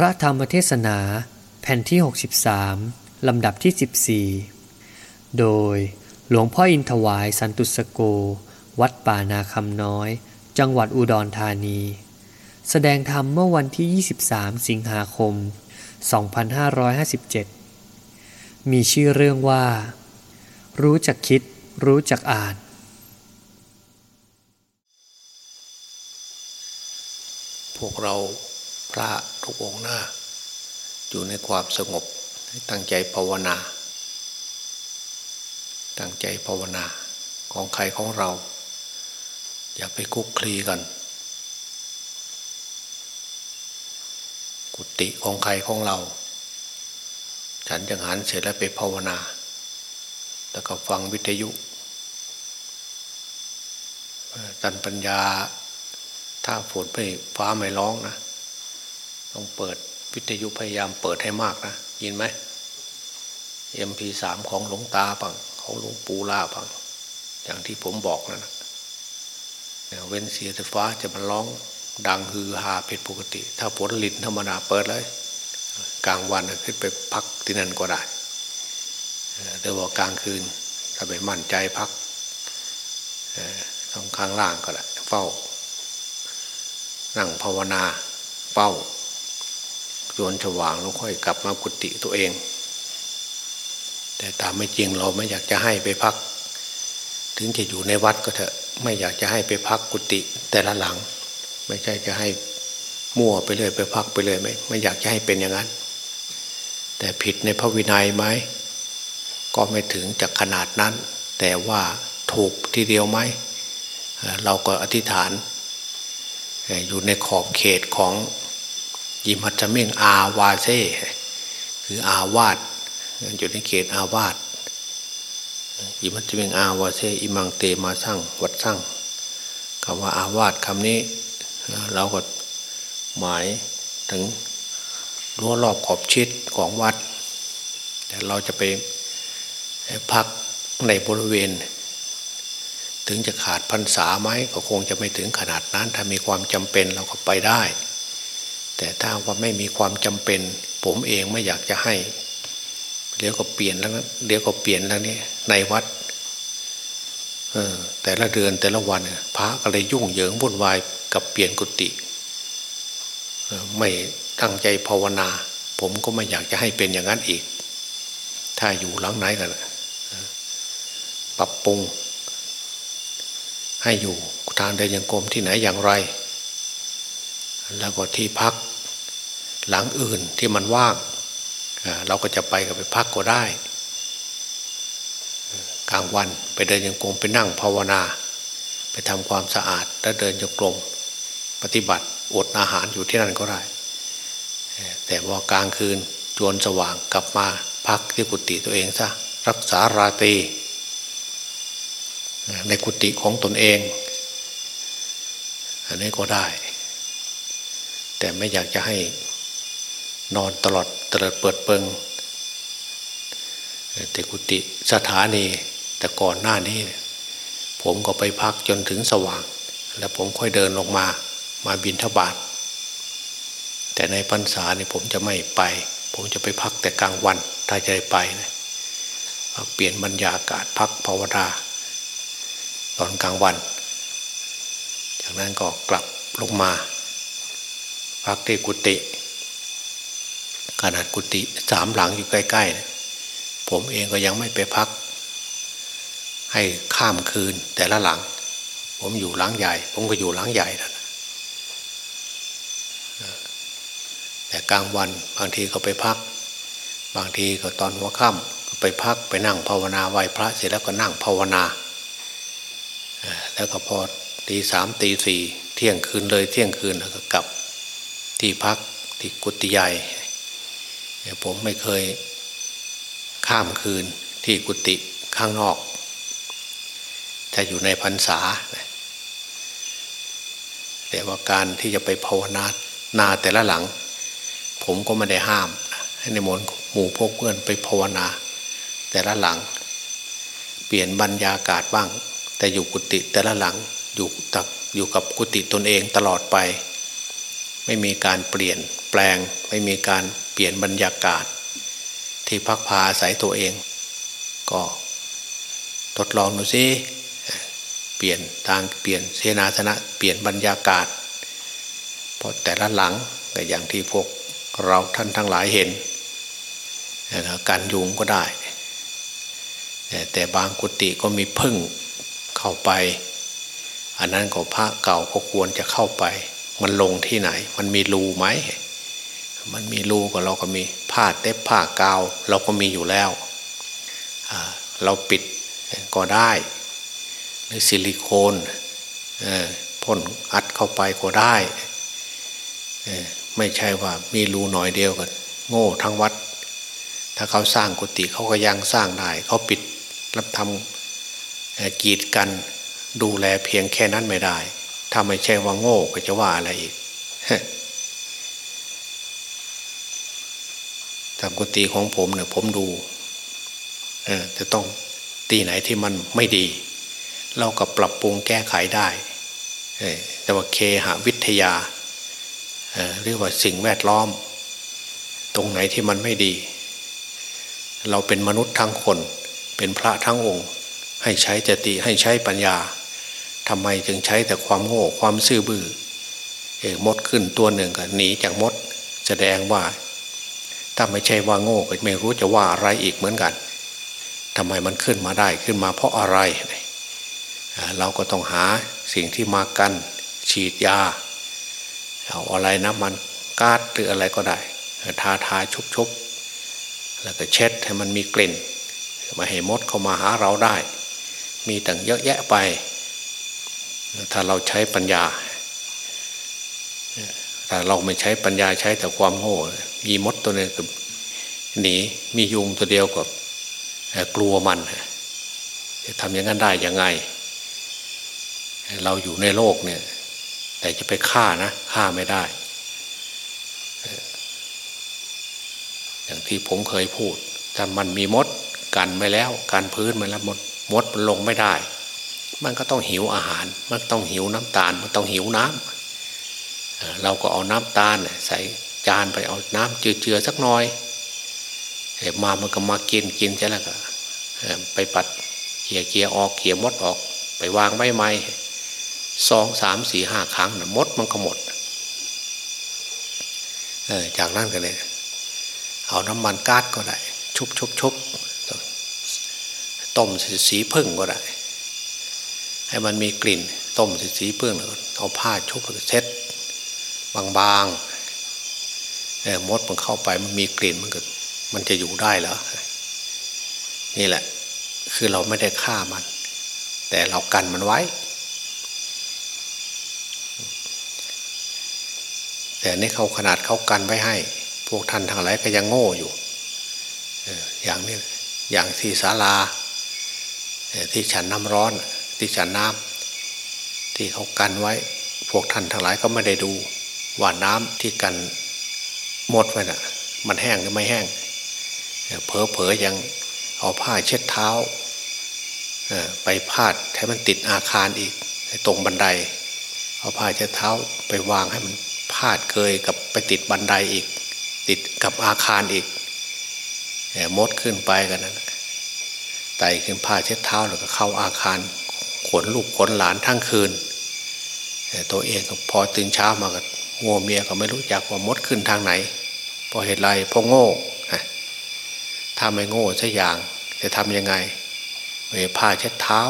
ระธรรมเทศนาแผ่นที่ 63 ลำดับที่ 14 โดยหลวงพ่ออินทวายสันตุสโก วัดป่านาคำน้อย จังหวัดอุดรธานี แสดงธรรมเมื่อวันที่ 23 สิงหาคม 2557 มีชื่อเรื่องว่า รู้จักคิด รู้จักอ่านพวกเรา พระทุกองค์หน้า อยู่ในความสงบตั้งใจภาวนา ตั้งใจภาวนาของใครของเรา อย่าไปคุกคลีกัน กุฏิของใครของเรา ฉันจังหันเสร็จแล้วไปภาวนา แล้วก็ฟังวิทยุตันปัญญาถ้าฝนไม่ฟ้าไม่ร้องนะ ต้องเปิดวิทยุพยายามเปิดให้มากนะยินไหม MP3 ของหลวงตาปังของหลวงปู่ล่าปังอย่างที่ผมบอกนะนเว้นเสียไฟฟ้าจะมันร้องดังฮือฮาผิดปกติ ถ้าฝนลินธรรมดาเปิดเลย กลางวันขึ้นไปพักที่นั่นก็ได้แต่ว่ากลางคืนถ้าไปมั่นใจพักตรงข้างล่างก็ได้เฝ้า นั่งภาวนาเป้า จนสว่างแล้วค่อยกลับมากุฏิตัวเอง แต่ตามไม่จริงเราไม่อยากจะให้ไปพัก ถึงจะอยู่ในวัดก็เถอะไม่อยากจะให้ไปพักกุฏิแต่ละหลัง ไม่ใช่จะให้มั่วไปเลยไปพักไปเลยไม่ไม่อยากจะให้เป็นอย่างนั้น แต่ผิดในพระวินัยไหมก็ไม่ถึงจากขนาดนั้น แต่ว่าถูกทีเดียวไหมเราก็อธิษฐาน อยู่ในขอบเขตของ ยิมัจเมงอาวาเซคืออาวาสอยู่ในเขตอาวาสยิมัจเมงอาวาเซอิมังเตมาสร้างวัดสร้างคำว่าอาวาสคำนี้ เราก็หมายถึงรั้วรอบขอบชิดของวัด แต่เราจะไปพักในบริเวณ ถึงจะขาดพรรษาไหมก็คงจะไม่ถึงขนาดนั้น ถ้ามีความจำเป็นเราก็ไปได้ แต่ถ้าว่าไม่มีความจำเป็น ผมเองไม่อยากจะให้เดี๋ยวก็เปลี่ยนแล้วเดี๋ยวก็เปลี่ยนแล้วนี่ในวัดเออแต่ละเดือนแต่ละวันพระก็เลยยุ่งเหยิงวุ่นวายกับเปลี่ยนกุฏิไม่ตั้งใจภาวนา ผมก็ไม่อยากจะให้เป็นอย่างนั้นอีก ถ้าอยู่หลังไหนกันปรับปรุง ให้อยู่ทางเดินยังกรมที่ไหนอย่างไร แล้วก็ที่พักหลังอื่นที่มันว่างเราก็จะไปกับไปพักก็ได้ กลางวันไปเดินยังกรมไปนั่งภาวนา ไปทำความสะอาดแล้วเดินยังกรมปฏิบัติอดอาหารอยู่ที่นั่นก็ได้ แต่ว่ากลางคืนจวนสว่างกลับมาพักที่กุฏิตัวเองซะรักษาราตรีในกุฏิของตนเอง อันนี้ก็ได้ แต่ไม่อยากจะให้นอนตลอดตลอดเปิดเปิงแต่กุฏิสถานี แต่ก่อนหน้านี้ ผมก็ไปพักจนถึงสว่าง แล้วผมค่อยเดินลงมามาบินทบาทแต่ในพรรษาเนี่ยผมจะไม่ไป ผมจะไปพักแต่กลางวันถ้าจะไปนะเปลี่ยนบรรยากาศพักภาวนาตอนกลางวัน จากนั้นก็กลับลงมา พักที่กุฏิขนาดกุฏิสามหลังอยู่ใกล้ๆ ผมเองก็ยังไม่ไปพัก ให้ข้ามคืนแต่ละหลัง ผมอยู่หลังใหญ่ ผมก็อยู่หลังใหญ่นะแต่กลางวันบางทีก็ไปพัก บางทีก็ตอนหัวค่ำก็ไปพักไปนั่งภาวนาไหว้พระเสร็จแล้วก็นั่งภาวนาแล้วก็พอตีสามตีสี่เที่ยงคืนเลยเที่ยงคืนแล้วก็กลับ ที่พักที่กุฏิใหญ่ผมไม่เคยข้ามคืนที่กุฏิข้างนอกจะอยู่ในพรรษา แต่ว่าการที่จะไปภาวนานาแต่ละหลัง ผมก็ไม่ได้ห้าม ให้ในมนหมู่พวกเพื่อนไปภาวนา แต่ละหลัง เปลี่ยนบรรยากาศบ้าง แต่อยู่กุฏิแต่ละหลังอยู่ตักอยู่กับกุฏิตนเองตลอดไป ไม่มีการเปลี่ยนแปลง ไม่มีการเปลี่ยนบรรยากาศ ที่พักพาอาศัยตัวเอง ก็ทดลองดูสิเปลี่ยนทางเปลี่ยนเสนาสนะเปลี่ยนบรรยากาศ เพราะแต่ละหลังก็อย่างที่พวกเราท่านทั้งหลายเห็นการยุงก็ได้ แต่บางกุฏิก็มีพึ่งเข้าไป อันนั้นก็พระเก่าก็ควรจะเข้าไป มันลงที่ไหน มันมีรูไหม มันมีรูก็เราก็มีผ้าเต็บผ้ากาว เราก็มีอยู่แล้ว เราปิดก็ได้ หรือซิลิโคนพ่นอัดเข้าไปก็ได้ไม่ใช่ว่ามีรูหน่อยเดียวกันโง่ทั้งวัด ถ้าเขาสร้างกุฏิเขาก็ยังสร้างได้เขาปิดรับทำกีดกันดูแลเพียงแค่นั้นไม่ได้ ถ้าไม่ใช่ว่าโง่ก็จะว่าอะไรอีกทำกุฏิของผมเนี่ยผมดูจะต้องตีไหนที่มันไม่ดี เราก็ปรับปรุงแก้ไขได้แต่ว่าเคหะวิทยาเรียกว่าสิ่งแวดล้อม ตรงไหนที่มันไม่ดี เราเป็นมนุษย์ทั้งคน เป็นพระทั้งองค์ ให้ใช้จติให้ใช้ปัญญา ทำไมจึงใช้แต่ความโง่ความซื่อบือ้อมดขึ้นตัวหนึ่งก็หนีจากมดแสดงว่า ถ้าไม่ใช่ว่าโง่ก็ไม่รู้จะว่าอะไรอีกเหมือนกันทำไมมันขึ้นมาได้ขึ้นมาเพราะอะไร เราก็ต้องหาสิ่งที่มากันฉีดยาเอาอะไรนะมันกาดหรืออะไรก็ได้ทาทาชุบชุบแล้วก็เช็ดให้มันมีกลิ่นมาให้มดเข้ามาหาเราได้ มีต่างเยอะแยะไป ถ้าเราใช้ปัญญาแต่เราไม่ใช้ปัญญาใช้แต่ความโง่มีมดตัวนึงกับหนีมียุงตัวเดียวกับกลัวมันจะทำอย่างนั้นได้ยังไง เราอยู่ในโลกเนี่ย แต่จะไปฆ่านะฆ่าไม่ได้ อย่างที่ผมเคยพูดถ้ามันมีมดกันไม่แล้ว การพื้นมันแล้วมดมดมันลงไม่ได้ มันก็ต้องหิวอาหาร มันต้องหิวน้ำตาล มันต้องหิวน้ำเราก็เอาน้ำตาลใส่จานไปเอาน้ำเจือๆสักหน่อยมามันก็มากินกินใช่แล้วก็ไปปัดเขี่ยเกียออกเขี่ยมดออก ไปวางใบไม้สองสามสี่ห้าครั้งมดมันก็หมดจากนั้นก็เลยเอาน้ำมันก๊าซก็ได้ ชุบชุบชุบต้มสีพึ่งก็ได้ ให้มันมีกลิ่น ต้มสีพึ่งเอาผ้าชุบเช็ดบางๆมดมันเข้าไปมันมีกลิ่นมันก็มันจะอยู่ได้เหรอนี่แหละ คือเราไม่ได้ฆ่ามัน แต่เรากันมันไว้ แต่นี่เขาขนาดเขากันไว้ให้ พวกท่านทั้งหลายก็ยังโง่อยู่อย่างนี้อย่างที่ศาลาที่ฉันน้ำร้อน ที่ฉันน้ำที่เขากันไว้ พวกท่านทั้งหลายก็ไม่ได้ดู ว่าน้ำที่กันหมดไปน่ะ มันแห้งหรือไม่แห้งเพอเพอยังเอาผ้าเช็ดเท้าไปพาดให้มันติดอาคารอีกตรงบันได เอาผ้าเช็ดเท้าไปวางให้มันพาดเกยกับไปติดบันไดอีก ติดกับอาคารอีกมดขึ้นไปกันนั้นไต่ขึ้นผ้าเช็ดเท้าแล้วก็เข้าอาคาร ขนลูกขนหลานทั้งคืนตัวเองก็พอตื่นเช้ามาก็งัวเมียก็ไม่รู้จักว่ามดขึ้นทางไหนพอเหตุไรพอโง่ถ้าไม่โง่สักอย่างจะทำยังไงเวผ้าเช็ดเท้า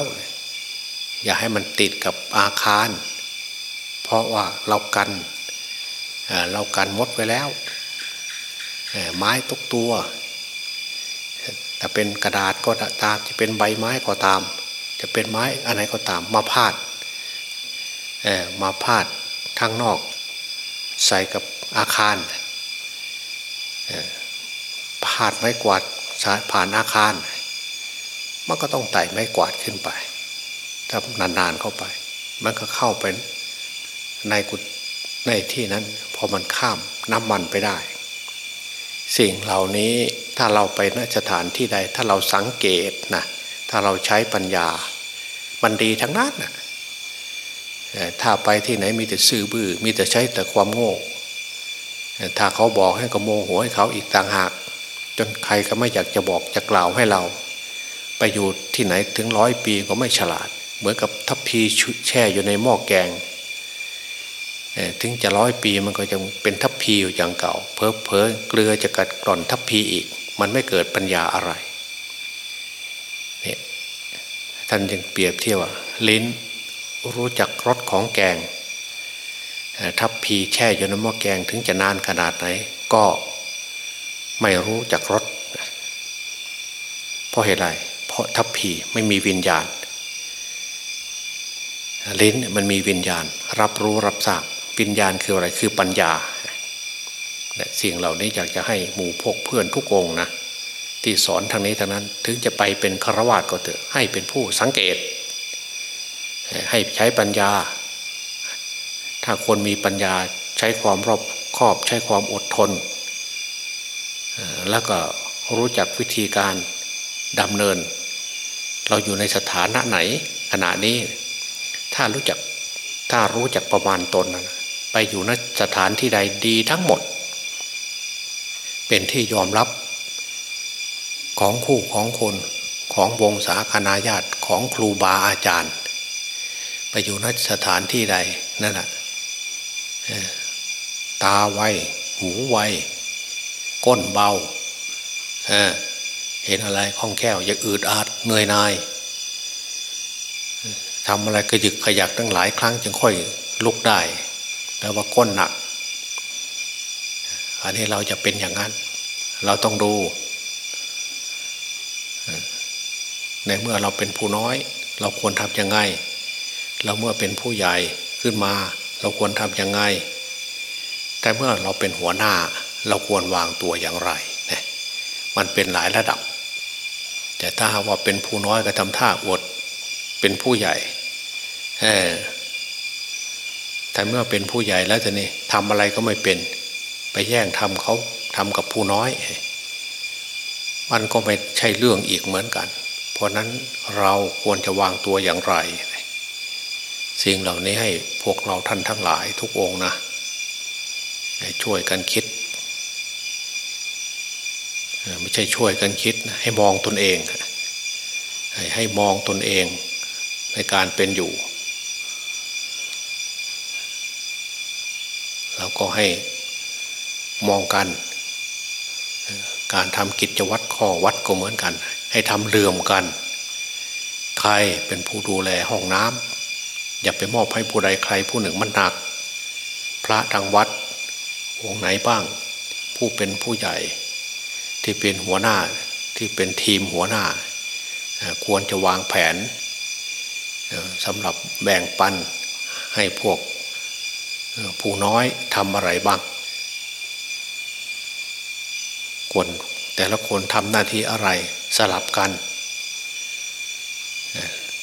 อย่าให้มันติดกับอาคาร เพราะว่าเรากันเรากันมดไว้แล้ว ไม้ตุกตัวแต่เป็นกระดาษก็ตามจะเป็นใบไม้ก็ตาม จะเป็นไม้อะไรก็ตามมาพาดมาพาดทางนอก ใส่กับอาคารพาดไม้กวาดผ่านอาคาร มันก็ต้องไต่ไม้กวาดขึ้นไป ถ้านานๆเข้าไป มันก็เข้าไปในกุฏในที่นั้นพอมันข้ามน้ำมันไปได้ สิ่งเหล่านี้ถ้าเราไปนสถานที่ใดถ้าเราสังเกตนะ ถ้าเราใช้ปัญญา มันดีทั้งนั้นนะถ้าไปที่ไหนมีแต่ซื่อบื้อมีแต่ใช้แต่ความโง่ถ้าเขาบอกให้กระโมโหให้เขาอีกต่างหาก จนใครก็ไม่อยากจะบอกจะกล่าวให้เรา ไปอยู่ที่ไหนถึงร้อยปีก็ไม่ฉลาด เหมือนกับทัพพีแช่อยู่ในหม้อแกงถึงจะร้อยปีมันก็ยังเป็นทัพพีอยู่อย่างเก่า เพอเพอเกลือจะกัดกร่อนทัพพีอีก มันไม่เกิดปัญญาอะไรเนี่ย ท่านยังเปรียบเทียบว่าลิ้นรู้จักรสของแกงทัพพีแช่อยู่ในหม้อแกงถึงจะนานขนาดไหน ก็ไม่รู้จักรสเพราะเหตุไรเพราะทัพพีไม่มีวิญญาณ ลิ้นมันมีวิญญาณ รับรู้รับทราบวิญญาณคืออะไรคือปัญญาสิ่งเหล่านี้อยากจะให้หมู่พกเพื่อนทุกองนะ ที่สอนทางนี้ทางนั้น ถึงจะไปเป็นฆราวาสก็เถอะให้เป็นผู้สังเกต ให้ใช้ปัญญา ถ้าคนมีปัญญาใช้ความรอบคอบใช้ความอดทน แล้วก็รู้จักวิธีการดำเนิน เราอยู่ในสถานะไหนขณะนี้ถ้ารู้จักถ้ารู้จักประมาณตนนะไปอยู่ณสถานที่ใดดีทั้งหมด เป็นที่ยอมรับ ของคู่ของคนของวงศาคณาญาติของครูบาอาจารย์ ไปอยู่ณสถานที่ใดนั่นแหละตาไวหูไวก้นเบาเเห็นอะไรคล่องแคล่วอย่าอืดอาดเหนื่อยนายทำอะไรกระยึกขยักตั้งหลายครั้งจึงค่อยลุกได้แปลว่าก้นหนัก อันนี้เราจะเป็นอย่างนั้น เราต้องดู ในเมื่อเราเป็นผู้น้อย เราควรทำยังไง เราเมื่อเป็นผู้ใหญ่ขึ้นมา เราควรทำยังไง แต่เมื่อเราเป็นหัวหน้า เราควรวางตัวอย่างไรนะมันเป็นหลายระดับ แต่ถ้าว่าเป็นผู้น้อยก็ทำท่าอวดเป็นผู้ใหญ่แต่เมื่อเป็นผู้ใหญ่แล้วจะนี่ทำอะไรก็ไม่เป็น ไปแย่งทำเขาทำกับผู้น้อย มันก็ไม่ใช่เรื่องอีกเหมือนกัน ราะนั้นเราควรจะวางตัวอย่างไร สิ่งเหล่านี้ให้พวกเราท่านทั้งหลายทุกองนะช่วยกันคิด ไม่ใช่ช่วยกันคิดให้มองตนเอง ให้มองตนเองในการเป็นอยู่เราก็ให้มองกัน การทำกิจวัตรข้อวัดก็เหมือนกัน ให้ทำเรื่อมกัน ใครเป็นผู้ดูแลห้องน้ำอย่าไปมอบให้ผู้ใดใครผู้หนึ่งมันหนัก พระทางวัดองค์ไหนบ้าง ผู้เป็นผู้ใหญ่ ที่เป็นหัวหน้าที่เป็นทีมหัวหน้า ควรจะวางแผนสำหรับแบ่งปันให้พวกผู้น้อยทำอะไรบ้าง คนแต่ละคนทำหน้าที่อะไรสลับกัน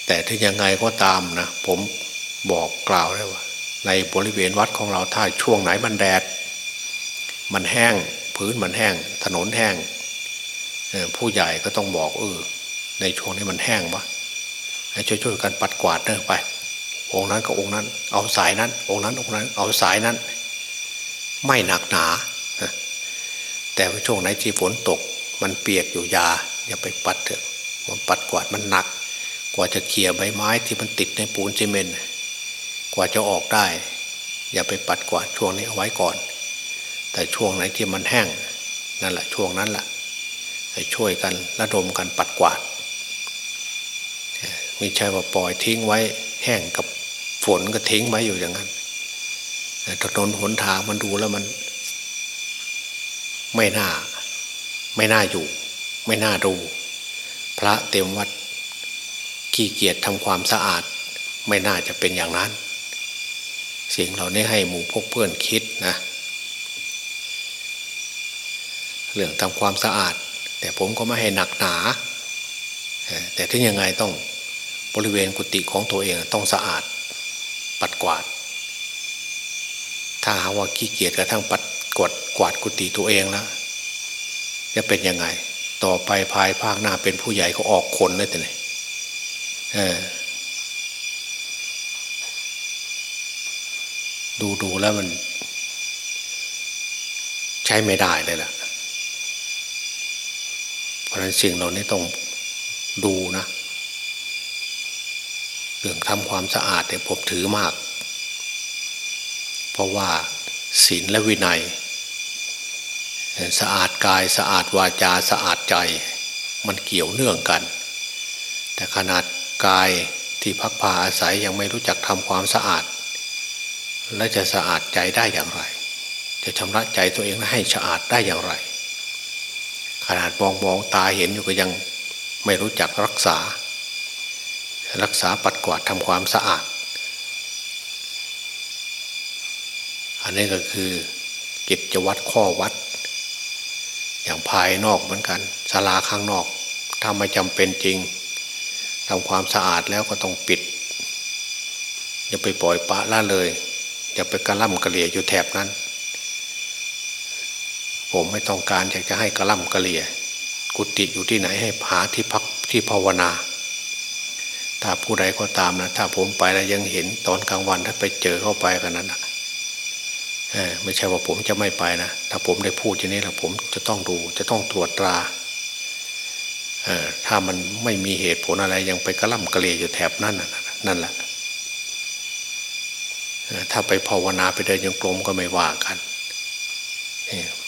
แต่ถ้ายังไงก็ตามนะผมบอกกล่าวได้ว่า ในบริเวณวัดของเราถ้าช่วงไหนมันแดด มันแห้งพื้นมันแห้ง ถนนแห้ง ผู้ใหญ่ก็ต้องบอกเออในช่วงนี้มันแห้งปะให้ช่วยๆกันปัดกวาดเนอไป องค์นั้นก็องค์นั้น เอาสายนั้น องค์นั้นองค์นั้น เอาสายนั้น ไม่หนักหนา แต่ว่าช่วงไหนที่ฝนตก มันเปียกอยู่ยา อย่าไปปัดเถอะมันปัดกวาดมันหนัก กว่าจะเขี่ยใบไม้ที่มันติดในปูนซีเมนต์กว่าจะออกได้ อย่าไปปัดกวาดช่วงนี้เอาไว้ก่อน แต่ช่วงไหนที่มันแห้งนั่นแหละช่วงนั้นแหละช่วยกันระดมกันปัดกวาดไม่ใช่ว่าปล่อยทิ้งไว้แห้งกับฝนก็ทิ้งไว้อยู่อย่างนั้นถนนหนทางมันดูแล้วมัน ไม่น่า ไม่น่าอยู่ ไม่น่าดู พระเต็มวัดขี้เกียจทำความสะอาด ไม่น่าจะเป็นอย่างนั้น สิ่งเหล่านี้ให้หมู่พกเพื่อนคิดนะ เรื่องทำความสะอาด แต่ผมก็ไม่ให้หนักหนา แต่ถึงยังไงต้องบริเวณกุฏิของตัวเองต้องสะอาดปัดกวาด ถ้าหาว่าขี้เกียจกระทั่งปัด กดกวาดกุฏิตัวเองแล้วจะเป็นยังไง ต่อไปภายภาคหน้าเป็นผู้ใหญ่ก็ออกคนเลยแต่ไหนดูดูแล้วมัน ใช้ไม่ได้เลยล่ะ เพราะฉะนั้นสิ่งเหล่านี้ต้องดูนะเรื่องทำความสะอาดเนี่ยผมถือมาก เพราะว่าศีลและวินัย สะอาดกายสะอาดวาจาสะอาดใจ มันเกี่ยวเนื่องกัน แต่ขนาดกายที่พักพาอาศัยยังไม่รู้จักทำความสะอาด และจะสะอาดใจได้อย่างไร จะชำระใจตัวเองให้สะอาดได้อย่างไร ขนาดมองมองตาเห็นอยู่ก็ยังไม่รู้จักรักษา รักษาปัดกวาดทำความสะอาด อันนี้ก็คือกิจวัตรข้อวัด อย่างภายนอกเหมือนกันศาลาข้างนอก ถ้าไม่จำเป็นจริงทำความสะอาดแล้วก็ต้องปิด อย่าไปปล่อยปะละเลย อย่าไปกระล่ำกระเหลี่ยอยู่แถบนั้น ผมไม่ต้องการอยากจะให้กระล่ำกระเหลี่ย กุฏิอยู่ที่ไหนให้หาที่พักที่ภาวนาถ้าผู้ใดก็ตามนะถ้าผมไปแล้วยังเห็นตอนกลางวันถ้าไปเจอเข้าไปกันนั้นนะ ไม่ใช่ว่าผมจะไม่ไปนะถ้าผมได้พูดอย่างนี้แล้วผมจะต้องดูจะต้องตรวจตราถ้ามันไม่มีเหตุผลอะไรยังไปกระล่ำกระเลอยู่แถบนั้นนั่นแหละถ้าไปภาวนาไปเดินยังกลมก็ไม่ว่ากัน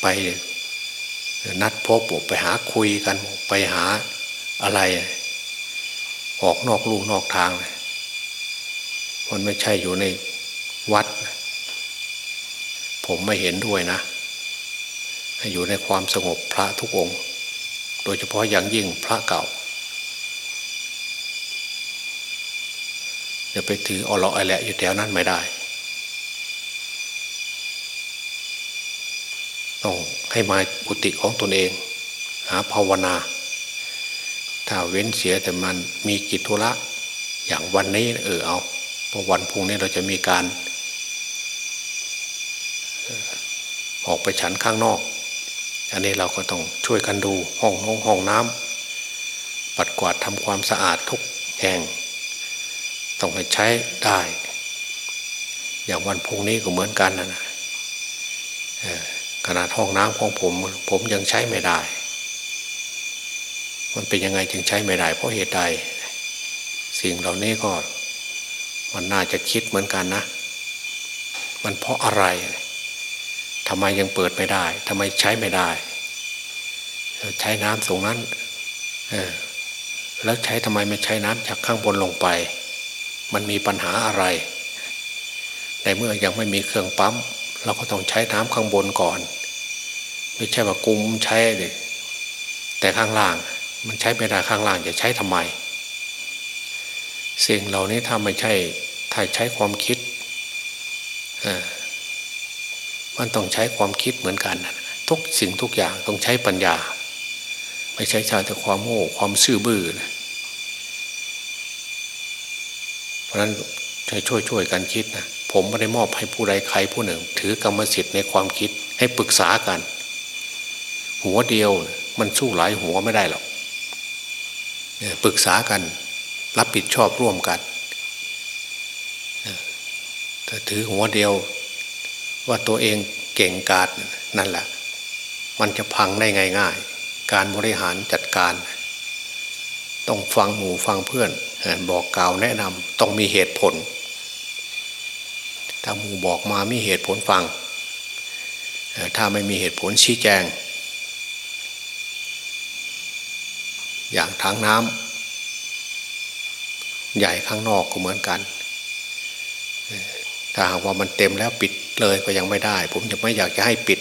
ไปนัดพบไปหาคุยกันไปหาอะไร ออกนอกลู่นอกทาง มันไม่ใช่อยู่ในวัด ผมไม่เห็นด้วยนะ ให้อยู่ในความสงบพระทุกองค์ โดยเฉพาะอย่างยิ่งพระเก่าจะไปถืออลอไอแหละอยู่แถวนั้นไม่ได้ต้องให้มาปุติของตนเอง หาภาวนา ถ้าเว้นเสียแต่มันมีกิจธุระอย่างวันนี้เออเอาเพราะวันพุ่งนี้เราจะมีการ ออกไปฉันข้างนอก อันนี้เราก็ต้องช่วยกันดูห้องน้องห้องน้ำปัดกวาดทำความสะอาดทุกแห่ง ต้องให้ใช้ได้ อย่างวันพุ่งนี้ก็เหมือนกันนะขนาดห้องน้ำของผม ผมยังใช้ไม่ได้ มันเป็นยังไงจึงใช้ไม่ได้ เพราะเหตุใด สิ่งเหล่านี้ก็มันน่าจะคิดเหมือนกันนะ มันเพราะอะไร ทำไมยังเปิดไม่ได้ทำไมใช้ไม่ได้ ใช้น้ำตรงนั้นแล้วใช้ทำไมไม่ใช้น้ำจากข้างบนลงไป มันมีปัญหาอะไร ในเมื่อยังไม่มีเครื่องปั๊ม เราก็ต้องใช้น้ำข้างบนก่อน ไม่ใช่ว่ากุมใช้เลยแต่ข้างล่าง มันใช้ไม่ได้ข้างล่างจะใช้ทำไม สิ่งเหล่านี้ถ้าไม่ใช่ถ้าใช้ความคิดอ่า มันต้องใช้ความคิดเหมือนกัน ทุกสิ่งทุกอย่างต้องใช้ปัญญา ไม่ใช่ช้แต่ความโง่ความซื่อบื้อนะเพราะฉะนั้นให้ช่วยช่วยกันคิดนะผมไม่ได้มอบให้ผู้ใดใครผู้หนึ่ง ถือกรรมสิทธิ์ในความคิดให้ปรึกษากัน หัวเดียวมันสู้หลายหัวไม่ได้หรอกปรึกษากัน รับผิดชอบร่วมกันถ้าถือหัวเดียว ว่าตัวเองเก่งกาจนั่นแหละ มันจะพังได้ง่ายๆ การบริหารจัดการ ต้องฟังหมู่ฟังเพื่อน บอกกล่าวแนะนำต้องมีเหตุผล ถ้าหมู่บอกมามีเหตุผลฟัง ถ้าไม่มีเหตุผลชี้แจง อย่างทางน้ำใหญ่ข้างนอกก็เหมือนกัน ถ้าหากว่ามันเต็มแล้วปิดเลยก็ยังไม่ได้ ผมจะไม่อยากจะให้ปิด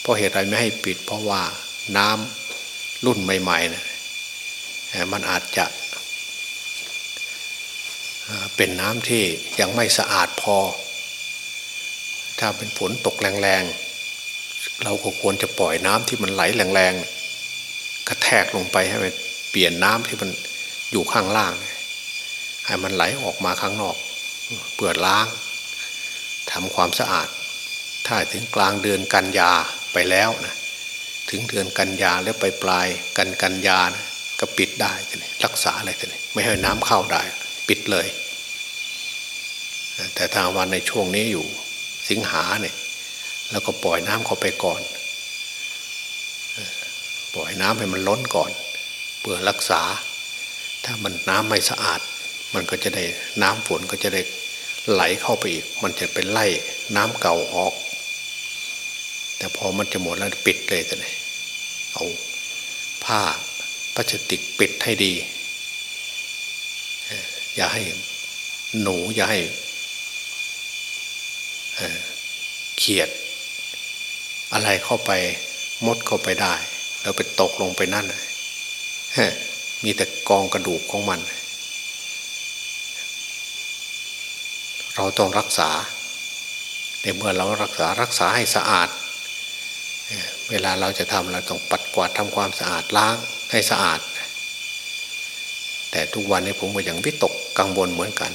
เพราะเหตุไรไม่ให้ปิด เพราะว่าน้ำรุ่นใหม่ๆนะมันอาจจะ เป็นน้ำที่ยังไม่สะอาดพอ ถ้าเป็นฝนตกแรงๆ เราก็ควรจะปล่อยน้ำที่มันไหลแรงๆกระแทกลงไปให้มันเปลี่ยนน้ำที่มันอยู่ข้างล่าง ให้มันไหลออกมาข้างนอก เปื่อล้าง ทำความสะอาด ถ้าถึงกลางเดือนกันยาไปแล้วนะถึงเดือนกันยาแล้วไปปลายกันกันยานะก็ปิดได้รักษาอะไรกันไม่ให้น้ำเข้าได้ ปิดเลย แต่ทางวันในช่วงนี้อยู่สิงหาเนี่ยแล้วก็ปล่อยน้ำเข้าไปก่อน ปล่อยน้ำให้มันล้นก่อนเพื่อรักษา ถ้ามันน้ำไม่สะอาด มันก็จะได้น้ำฝนก็จะได้ ไหลเข้าไปอีก มันจะเป็นไล่น้ำเก่าออก แต่พอมันจะหมดแล้วปิดเลยแต่ไหนเอาผ้าพลาสติกปิดให้ดี อย่าให้หนูอย่าให้เขียด อะไรเข้าไปมดเข้าไปได้ แล้วไปตกลงไปนั่นมีแต่กองกระดูกของมันเราต้องรักษาในเมื่อเรารักษารักษาให้สะอาด เวลาเราจะทำเราต้องปัดกวาดทำความสะอาดล้างให้สะอาด แต่ทุกวันนี้ผมก็ยังวิตกกังวลเหมือนกัน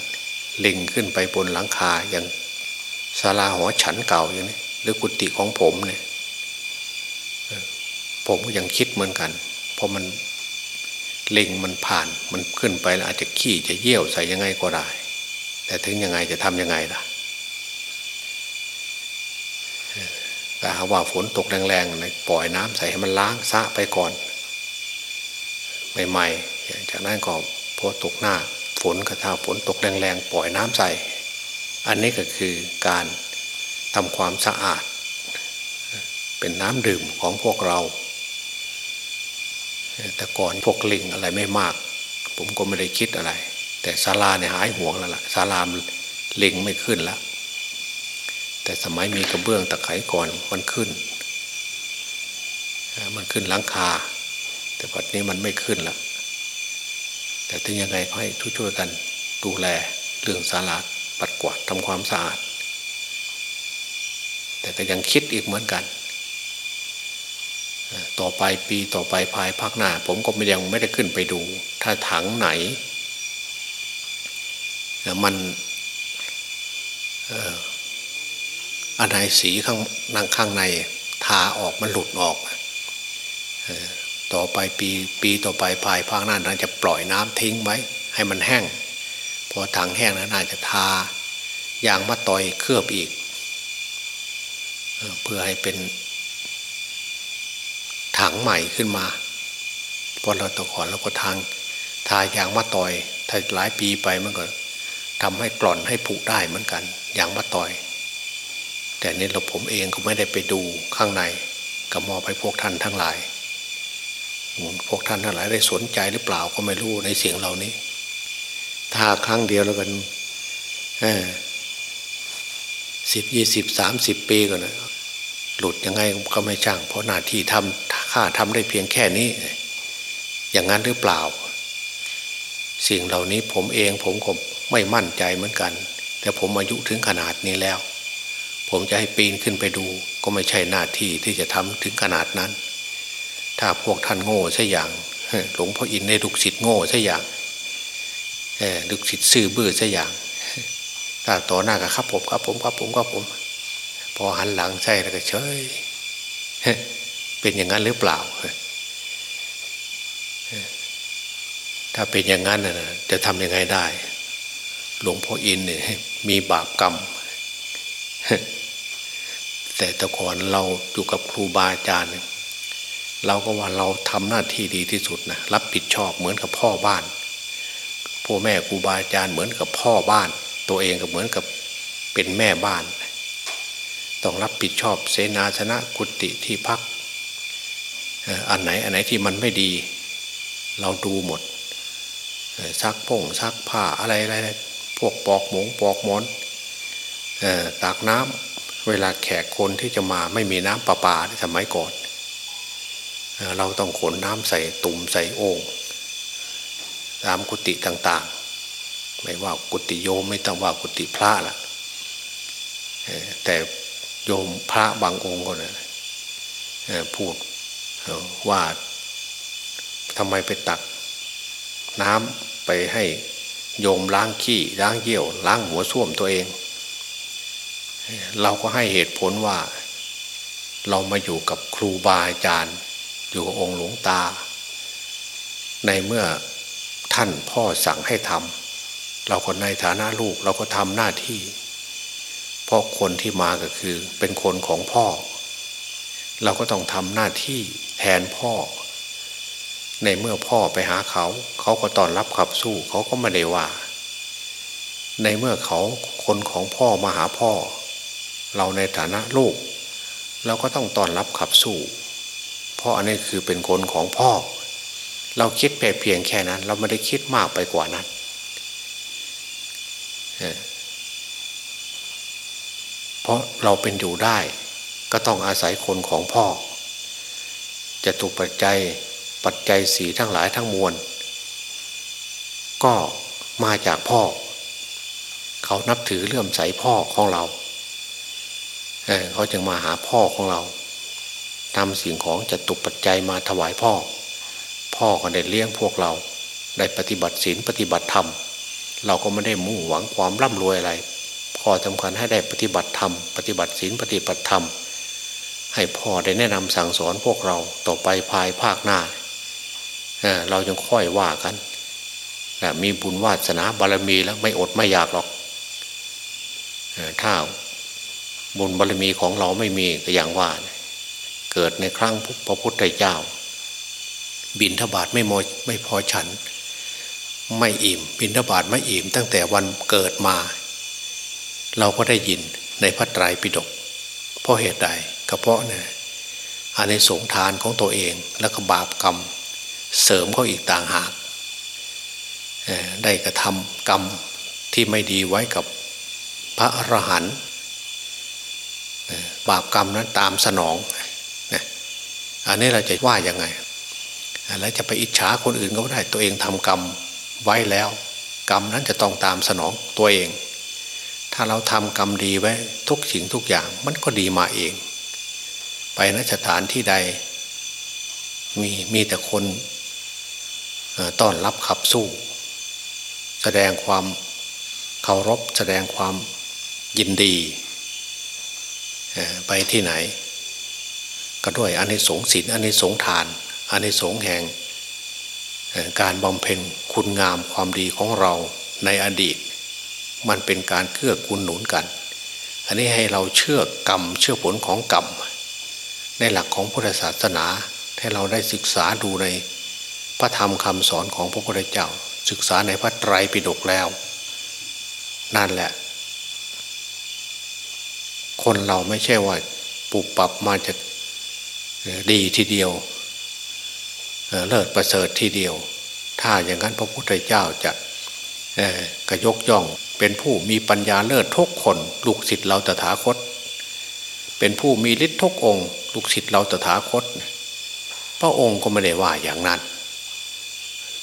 ลิงขึ้นไปบนหลังคาอย่างศาลาหอฉันเก่าอย่างนี้หรือกุฏิของผมเนี่ยผมก็ยังคิดเหมือนกันเพราะมันล็งมันผ่านมันขึ้นไปอาจจะขี้จะเยี่ยวใส่ยังไงก็ได้ แต่ถึงยังไงจะทำยังไงล่ะแต่หาว่าฝนตกแรงๆนะปล่อยน้ำใส่ให้มันล้างซะไปก่อนใหม่ๆจากนั้นก็พอตกหน้าฝนกระทาฝนตกแรงๆปล่อยน้ำใส่ อันนี้ก็คือการทำความสะอาด เป็นน้ำดื่มของพวกเรา แต่ก่อนพวกลิงอะไรไม่มาก ผมก็ไม่ได้คิดอะไร แต่ศาลาเนี่ยหายห่วงแล้วล่ะศาลามเลิงไม่ขึ้นแล้วแต่สมัยมีกระเบื้องตะไคร่ก่อนมันขึ้น มันขึ้นหลังคา แต่ปัจจุบันมันไม่ขึ้นแล้วแต่ถึงยังไงก็ให้ช่วยๆกันดูแลเรื่องศาลาปัดกวาดทำความสะอาด แต่ก็ยังคิดอีกเหมือนกัน ต่อไปปีต่อไปภายภาคหน้า ผมก็ยังไม่ได้ขึ้นไปดู ถ้าถังไหน มันอันไหนสีข้างนั่งข้างในทาออกมันหลุดออกต่อไปปีปีต่อไปภายภาคหน้าน่าจะปล่อยน้ำทิ้งไว้ ให้มันแห้ง พอถังแห้งแล้วน่าจะทายางมะตอยเคลือบอีกเพื่อให้เป็นถังใหม่ขึ้นมาพอเราตะก่อนเราก็ทางทายางมะตอย ถ้าหลายปีไปมันก็ ทำให้กร่อนให้ผุได้เหมือนกัน อย่างมะตอย แต่นี้เราผมเองก็ไม่ได้ไปดูข้างในก็มอบให้พวกท่านทั้งหลาย พวกท่านทั้งหลายได้สนใจหรือเปล่าก็ไม่รู้ในเสียงเหล่านี้ ถ้าครั้งเดียวแล้วกันสิบยี่สิบสามสิบปีก่อนนะหลุดยังไงก็ไม่ช่าง เพราะหน้าที่ทำข้าทำได้เพียงแค่นี้ อย่างนั้นหรือเปล่า สิ่งเหล่านี้ผมเองผมก็ ไม่มั่นใจเหมือนกัน แต่ผมอายุถึงขนาดนี้แล้ว ผมจะให้ปีนขึ้นไปดู ก็ไม่ใช่หน้าที่ที่จะทำถึงขนาดนั้น ถ้าพวกท่านโง่ใช่อย่างหลวงพ่ออินในดุกศิษย์โง่ใช่อย่างดุกศิษย์ซื่อบื้อใช่อย่าง ถ้าต่อหน้ากับครับผมครับผมครับผมครับผม พอหันหลังใช่แล้วก็เฉยเป็นอย่างนั้นหรือเปล่าถ้าเป็นอย่างนั้นจะทำยังไงได้ หลวงพ่ออินเนี่ยมีบาปกรรม แต่แต่ก่อนเราอยู่กับครูบาอาจารย์เราก็ว่าเราทำหน้าที่ดีที่สุดนะรับผิดชอบเหมือนกับพ่อบ้านพ่อแม่ครูบาอาจารย์เหมือนกับพ่อบ้าน ตัวเองก็เหมือนกับเป็นแม่บ้าน ต้องรับผิดชอบเสนาชนะกุฏิที่พักอันไหนอันไหนที่มันไม่ดี เราดูหมดซักพงซักผ้าอะไรอะไร พวกปอกหมงปอกมอนตากน้ำเวลาแขกคนที่จะมาไม่มีน้ำประปาสมัยก่อนเราต้องขนน้ำใส่ตุ่มใส่โอ่งตามกุฏิต่างๆ ไม่ว่ากุฏิโยมไม่ต้องว่ากุฏิพระละแต่โยมพระบางองค์ก็นะพูดว่าทำไมไปตักน้ำไปให้ โยมล้างขี้ล้างเยี่ยว ล้างหัวส้วมตัวเอง เราก็ให้เหตุผลว่า เรามาอยู่กับครูบาอาจารย์ อยู่กับองค์หลวงตา ในเมื่อท่านพ่อสั่งให้ทำเราก็ในฐานะลูกเราก็ทำหน้าที่เพราะคนที่มาก็คือเป็นคนของพ่อ เราก็ต้องทำหน้าที่แทนพ่อ ในเมื่อพ่อไปหาเขา เขาก็ต้อนรับขับสู้เขาก็ไม่ได้ว่า ในเมื่อเขาคนของพ่อมาหาพ่อ เราในฐานะลูก เราก็ต้องต้อนรับขับสู้เพราะอันนี้คือเป็นคนของพ่อ เราคิดแค่เพียงแค่นั้น เราไม่ได้คิดมากไปกว่านั้นเพราะเราเป็นอยู่ได้ ก็ต้องอาศัยคนของพ่อ จะถูกปัจจัย ปัจจัยสีทั้งหลายทั้งมวล ก็มาจากพ่อ เขานับถือเลื่อมใสพ่อของเราเเขาจึงมาหาพ่อของเราทำสิ่งของจะตุกปัจจัยมาถวายพ่อ พ่อก็ได้เลี้ยงพวกเราได้ปฏิบัติศีลปฏิบัติธรรม เราก็ไม่ได้มุ่งหวังความร่ำรวยอะไรพ่อสำคัญให้ได้ปฏิบัติธรรม ปฏิบัติศีลปฏิบัติธรรม ให้พ่อได้แนะนำสั่งสอนพวกเราต่อไปภายภาคหน้า เรายังค่อยว่ากันมีบุญวาสนาบารมีแล้วไม่อดไม่อยากหรอกถ้าบุญบารมีของเราไม่มีก็อย่างว่า เกิดในครั้งพระพุทธเจ้า บินทบาทไม่มไม่พอฉัน ไม่อิ่ม บินทบาทไม่อิ่ม ตั้งแต่วันเกิดมา เราก็ได้ยินในพระไตรปิฎกเพราะเหตุใดก็เพราะเนี่ยอันในสงทานของตัวเองแล้วก็บาปกรรม เสริมเขาอีกต่างหาก ได้กระทำกรรมที่ไม่ดีไว้กับพระอรหันต์บาปกรรมนั้นตามสนอง อันนี้เราจะว่ายังไง แล้วจะไปอิจฉาคนอื่นก็ไม่ได้ตัวเองทำกรรมไว้แล้ว กรรมนั้นจะต้องตามสนองตัวเอง ถ้าเราทำกรรมดีไว้ทุกสิ่งทุกอย่างมันก็ดีมาเอง ไปนสถานที่ใด มีมีแต่คน ต้อนรับขับสู้ แสดงความเคารพแสดงความยินดีไปที่ไหน ก็ด้วยอันในสงศีลอันในสงทานอันในสงแห่งการบำเพ็ญคุณงามความดีของเราในอดีต มันเป็นการเกื้อกูลหนุนกัน อันนี้ให้เราเชื่อกรรมเชื่อผลของกรรม ในหลักของพุทธศาสนาให้เราได้ศึกษาดูใน พระธรรมคำสอนของพระพุทธเจ้า ศึกษาในพระไตรปิฎกแล้ว นั่นแหละ คนเราไม่ใช่ว่าปุบปับมาจะดีทีเดียวเลิศประเสริฐทีเดียว ถ้าอย่างนั้นพระพุทธเจ้าจะกระยกย่องเป็นผู้มีปัญญาเลิศทุกคนลูกศิษย์เราตถาคต เป็นผู้มีฤทธิ์ทุกองค์ ลูกศิษย์เราตถาคต พระองค์ก็ไม่ได้ว่าอย่างนั้น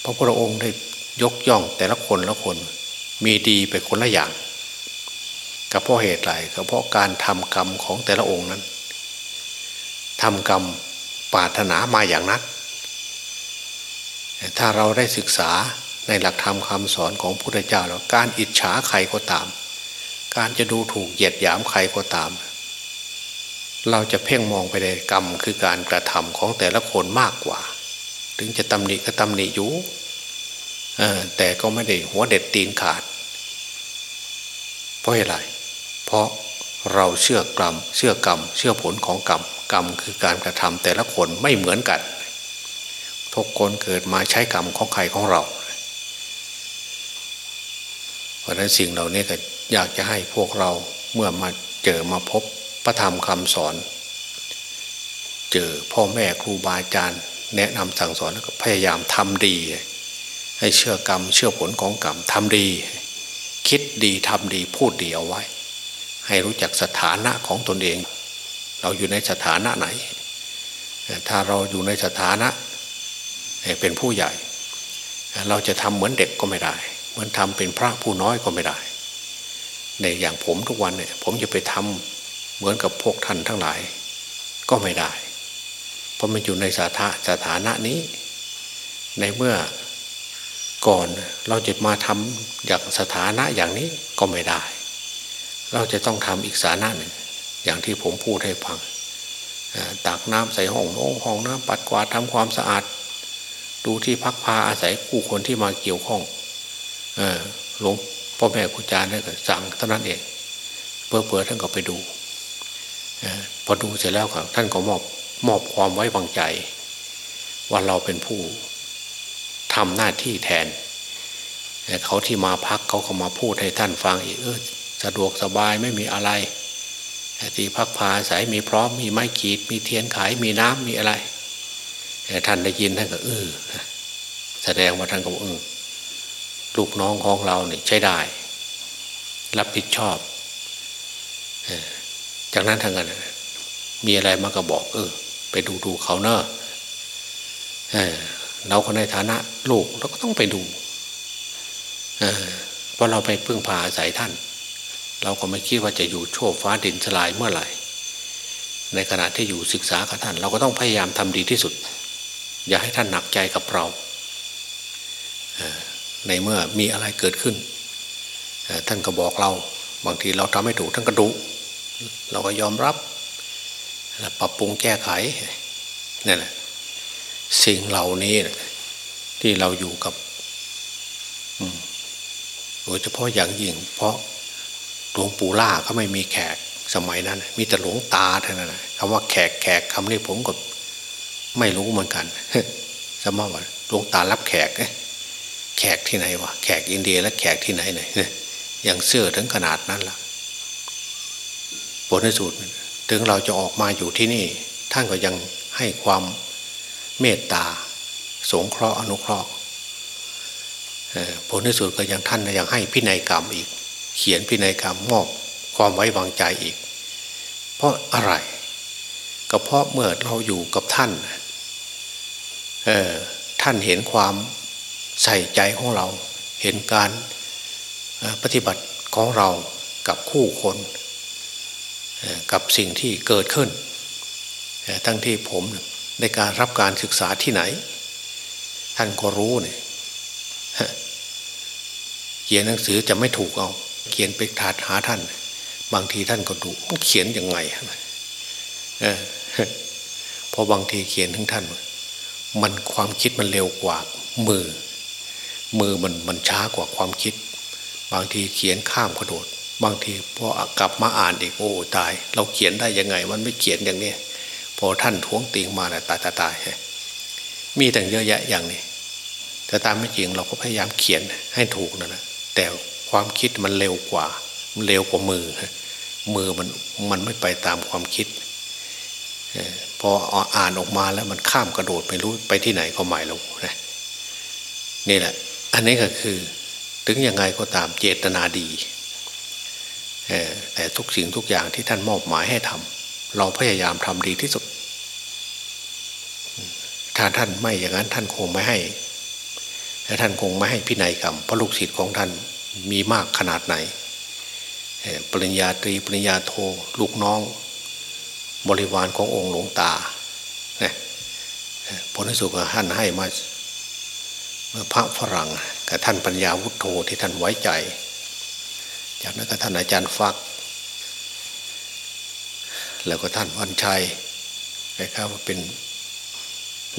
พระพุทธองค์ได้ยกย่องแต่ละคนละคนมีดีไปคนละอย่างก็เพราะเหตุไรก็เพราะการทำกรรมของแต่ละองค์นั้นทำกรรมปาถนามาอย่างนั้นถ้าเราได้ศึกษาในหลักธรรมคำสอนของพุทธเจ้าแล้วการอิจฉาใครก็ตาม การจะดูถูกเหยียดหยามใครก็ตาม เราจะเพ่งมองไปในกรรมคือการกระทำของแต่ละคนมากกว่า ถึงจะตำหนิก็ตำหนิอยู่แต่ก็ไม่ได้หัวเด็ดตีนขาด เพราะอะไร เพราะเราเชื่อกรรม เชื่อกรรม เชื่อผลของกรรม กรรมคือการกระทำแต่ละคนไม่เหมือนกัน ทุกคนเกิดมาใช้กรรมของใครของเรา เพราะนั้นสิ่งเหล่านี้ก็อยากจะให้พวกเราเมื่อมาเจอมาพบพระธรรมคำสอน เจอพ่อแม่ครูบาอาจารย์ แนะนำสั่งสอนแล้วก็พยายามทำดี ให้เชื่อกรรม เชื่อผลของกรรมทำดี คิดดีทำดีพูดดีเอาไว้ ให้รู้จักสถานะของตนเอง เราอยู่ในสถานะไหน ถ้าเราอยู่ในสถานะเป็นผู้ใหญ่ เราจะทำเหมือนเด็กก็ไม่ได้ เหมือนทำเป็นพระผู้น้อยก็ไม่ได้ในอย่างผมทุกวันเนี่ยผมจะไปทำเหมือนกับพวกท่านทั้งหลาย ก็ไม่ได้ เพราะมันอยู่ในสถาสถานะนี้ ในเมื่อก่อนเราจะมาทำอย่างสถานะอย่างนี้ก็ไม่ได้ เราจะต้องทำอีกสถานะหนึ่ง อย่างที่ผมพูดให้ฟังตักน้ำใส่ห้องน้ห้องน้ำปัดกวาดทำความสะอาด ดูที่พักพาอาศัยผู้คนที่มาเกี่ยวข้องหลวงพ่อแม่ครูอาจารย์ได้สั่งเท่านั้นเองเพื่อเพื่อท่านก็ไปดูพอดูเสร็จแล้วครับท่านก็มอบ มอบความไว้วางใจ ว่าเราเป็นผู้ทำหน้าที่แทนเขาที่มาพักเขาก็มาพูดให้ท่านฟังอีกเออสะดวกสบายไม่มีอะไรที่พักพาสายมีพร้อมมีไม้ขีด มีเทียนขายมีน้ำมีอะไรท่านได้ยินท่านก็เออแสดงว่าท่านก็เออลูกน้องของเราเนี่ยใช้ได้ รับผิดชอบจากนั้นทางกันมีอะไรมาก็บอก เออ ไปดูดูเขาเนอะเราก็ในฐานะลูกเราก็ต้องไปดูเพราะเราไปพึ่งพาอาศัยท่าน เราก็ไม่คิดว่าจะอยู่โชคฟ้าดินสลายเมื่อไหร่ ในขณะที่อยู่ศึกษากับท่าน เราก็ต้องพยายามทำดีที่สุด อย่าให้ท่านหนักใจกับเราในเมื่อมีอะไรเกิดขึ้น ท่านก็บอกเรา บางทีเราทำไม่ถูกท่านก็ดุเราก็ยอมรับ ปรับปรุงแก้ไขนี่แหละสิ่งเหล่านี้ที่เราอยู่กับโดยเฉพาะอย่างยิ่ง เพราะหลวงปู่ล่าเขาไม่มีแขกสมัยนั้น มีแต่หลวงตาเท่านั้นคำว่าแขกแขกคำนี้ผมก็ไม่รู้เหมือนกันสมมติว่าหลวงตารับแขกแขกที่ไหนวะแขกอินเดียและแขกที่ไหนไหนอย่างเสื้อถึงขนาดนั้นละ่ะผลในสุด ถึงเราจะออกมาอยู่ที่นี่ ท่านก็ยังให้ความเมตตา สงเคราะห์อนุเคราะห์ผลที่สุดก็ยังท่านยังให้พินัยกรรมอีก เขียนพินัยกรรมมอบความไว้วางใจอีก เพราะอะไรก็เพราะเมื่อเราอยู่กับท่านท่านเห็นความใส่ใจของเรา เห็นการปฏิบัติของเรากับคู่คน กับสิ่งที่เกิดขึ้น ทั้งที่ผมในการรับการศึกษาที่ไหน ท่านก็รู้เนี่ยเขียนหนังสือจะไม่ถูกเอา เขียนไปถาดหาท่าน บางทีท่านก็ดูเขียนยังไงเพราะบางทีเขียนทั้งท่าน มันความคิดมันเร็วกว่ามือ มือมันมันช้ากว่าความคิด บางทีเขียนข้ามกระโดด บางทีพอกลับมาอ่านอีกโอ้ตาย เราเขียนได้ยังไง มันไม่เขียนอย่างนี้พอท่านท้วงติงมาแหละตายตายตายมีแต่งเยอะแยะอย่างนี้ แต่ตามไม่จริงเราก็พยายามเขียนให้ถูกนะนะแต่ความคิดมันเร็วกว่า มันเร็วกว่ามือ มือมันมันไม่ไปตามความคิดพออ่านออกมาแล้วมันข้ามกระโดดไม่รู้ไปที่ไหนก็หมายลงนะนี่แหละ อันนี้ก็คือ ถึงยังไงก็ตามเจตนาดี แต่ทุกสิ่งทุกอย่างที่ท่านมอบหมายให้ทำเราพยายามทำดีที่สุด ถ้าท่านไม่อย่างนั้นท่านคงไม่ให้แต่ท่านคงไม่ให้พินัยกรรมเพราะลูกศิษย์ของท่านมีมากขนาดไหน ปริญญาตรีปริญญาโทลูกน้อง บริวารขององค์หลวงตาผลที่สุดท่านให้มาพระฝรั่งกับท่านปัญญาวุฒโธที่ท่านไว้ใจ จากนั้นก็ท่านอาจารย์ฟัก แล้วก็ท่านวันชัยนะครับว่าเป็น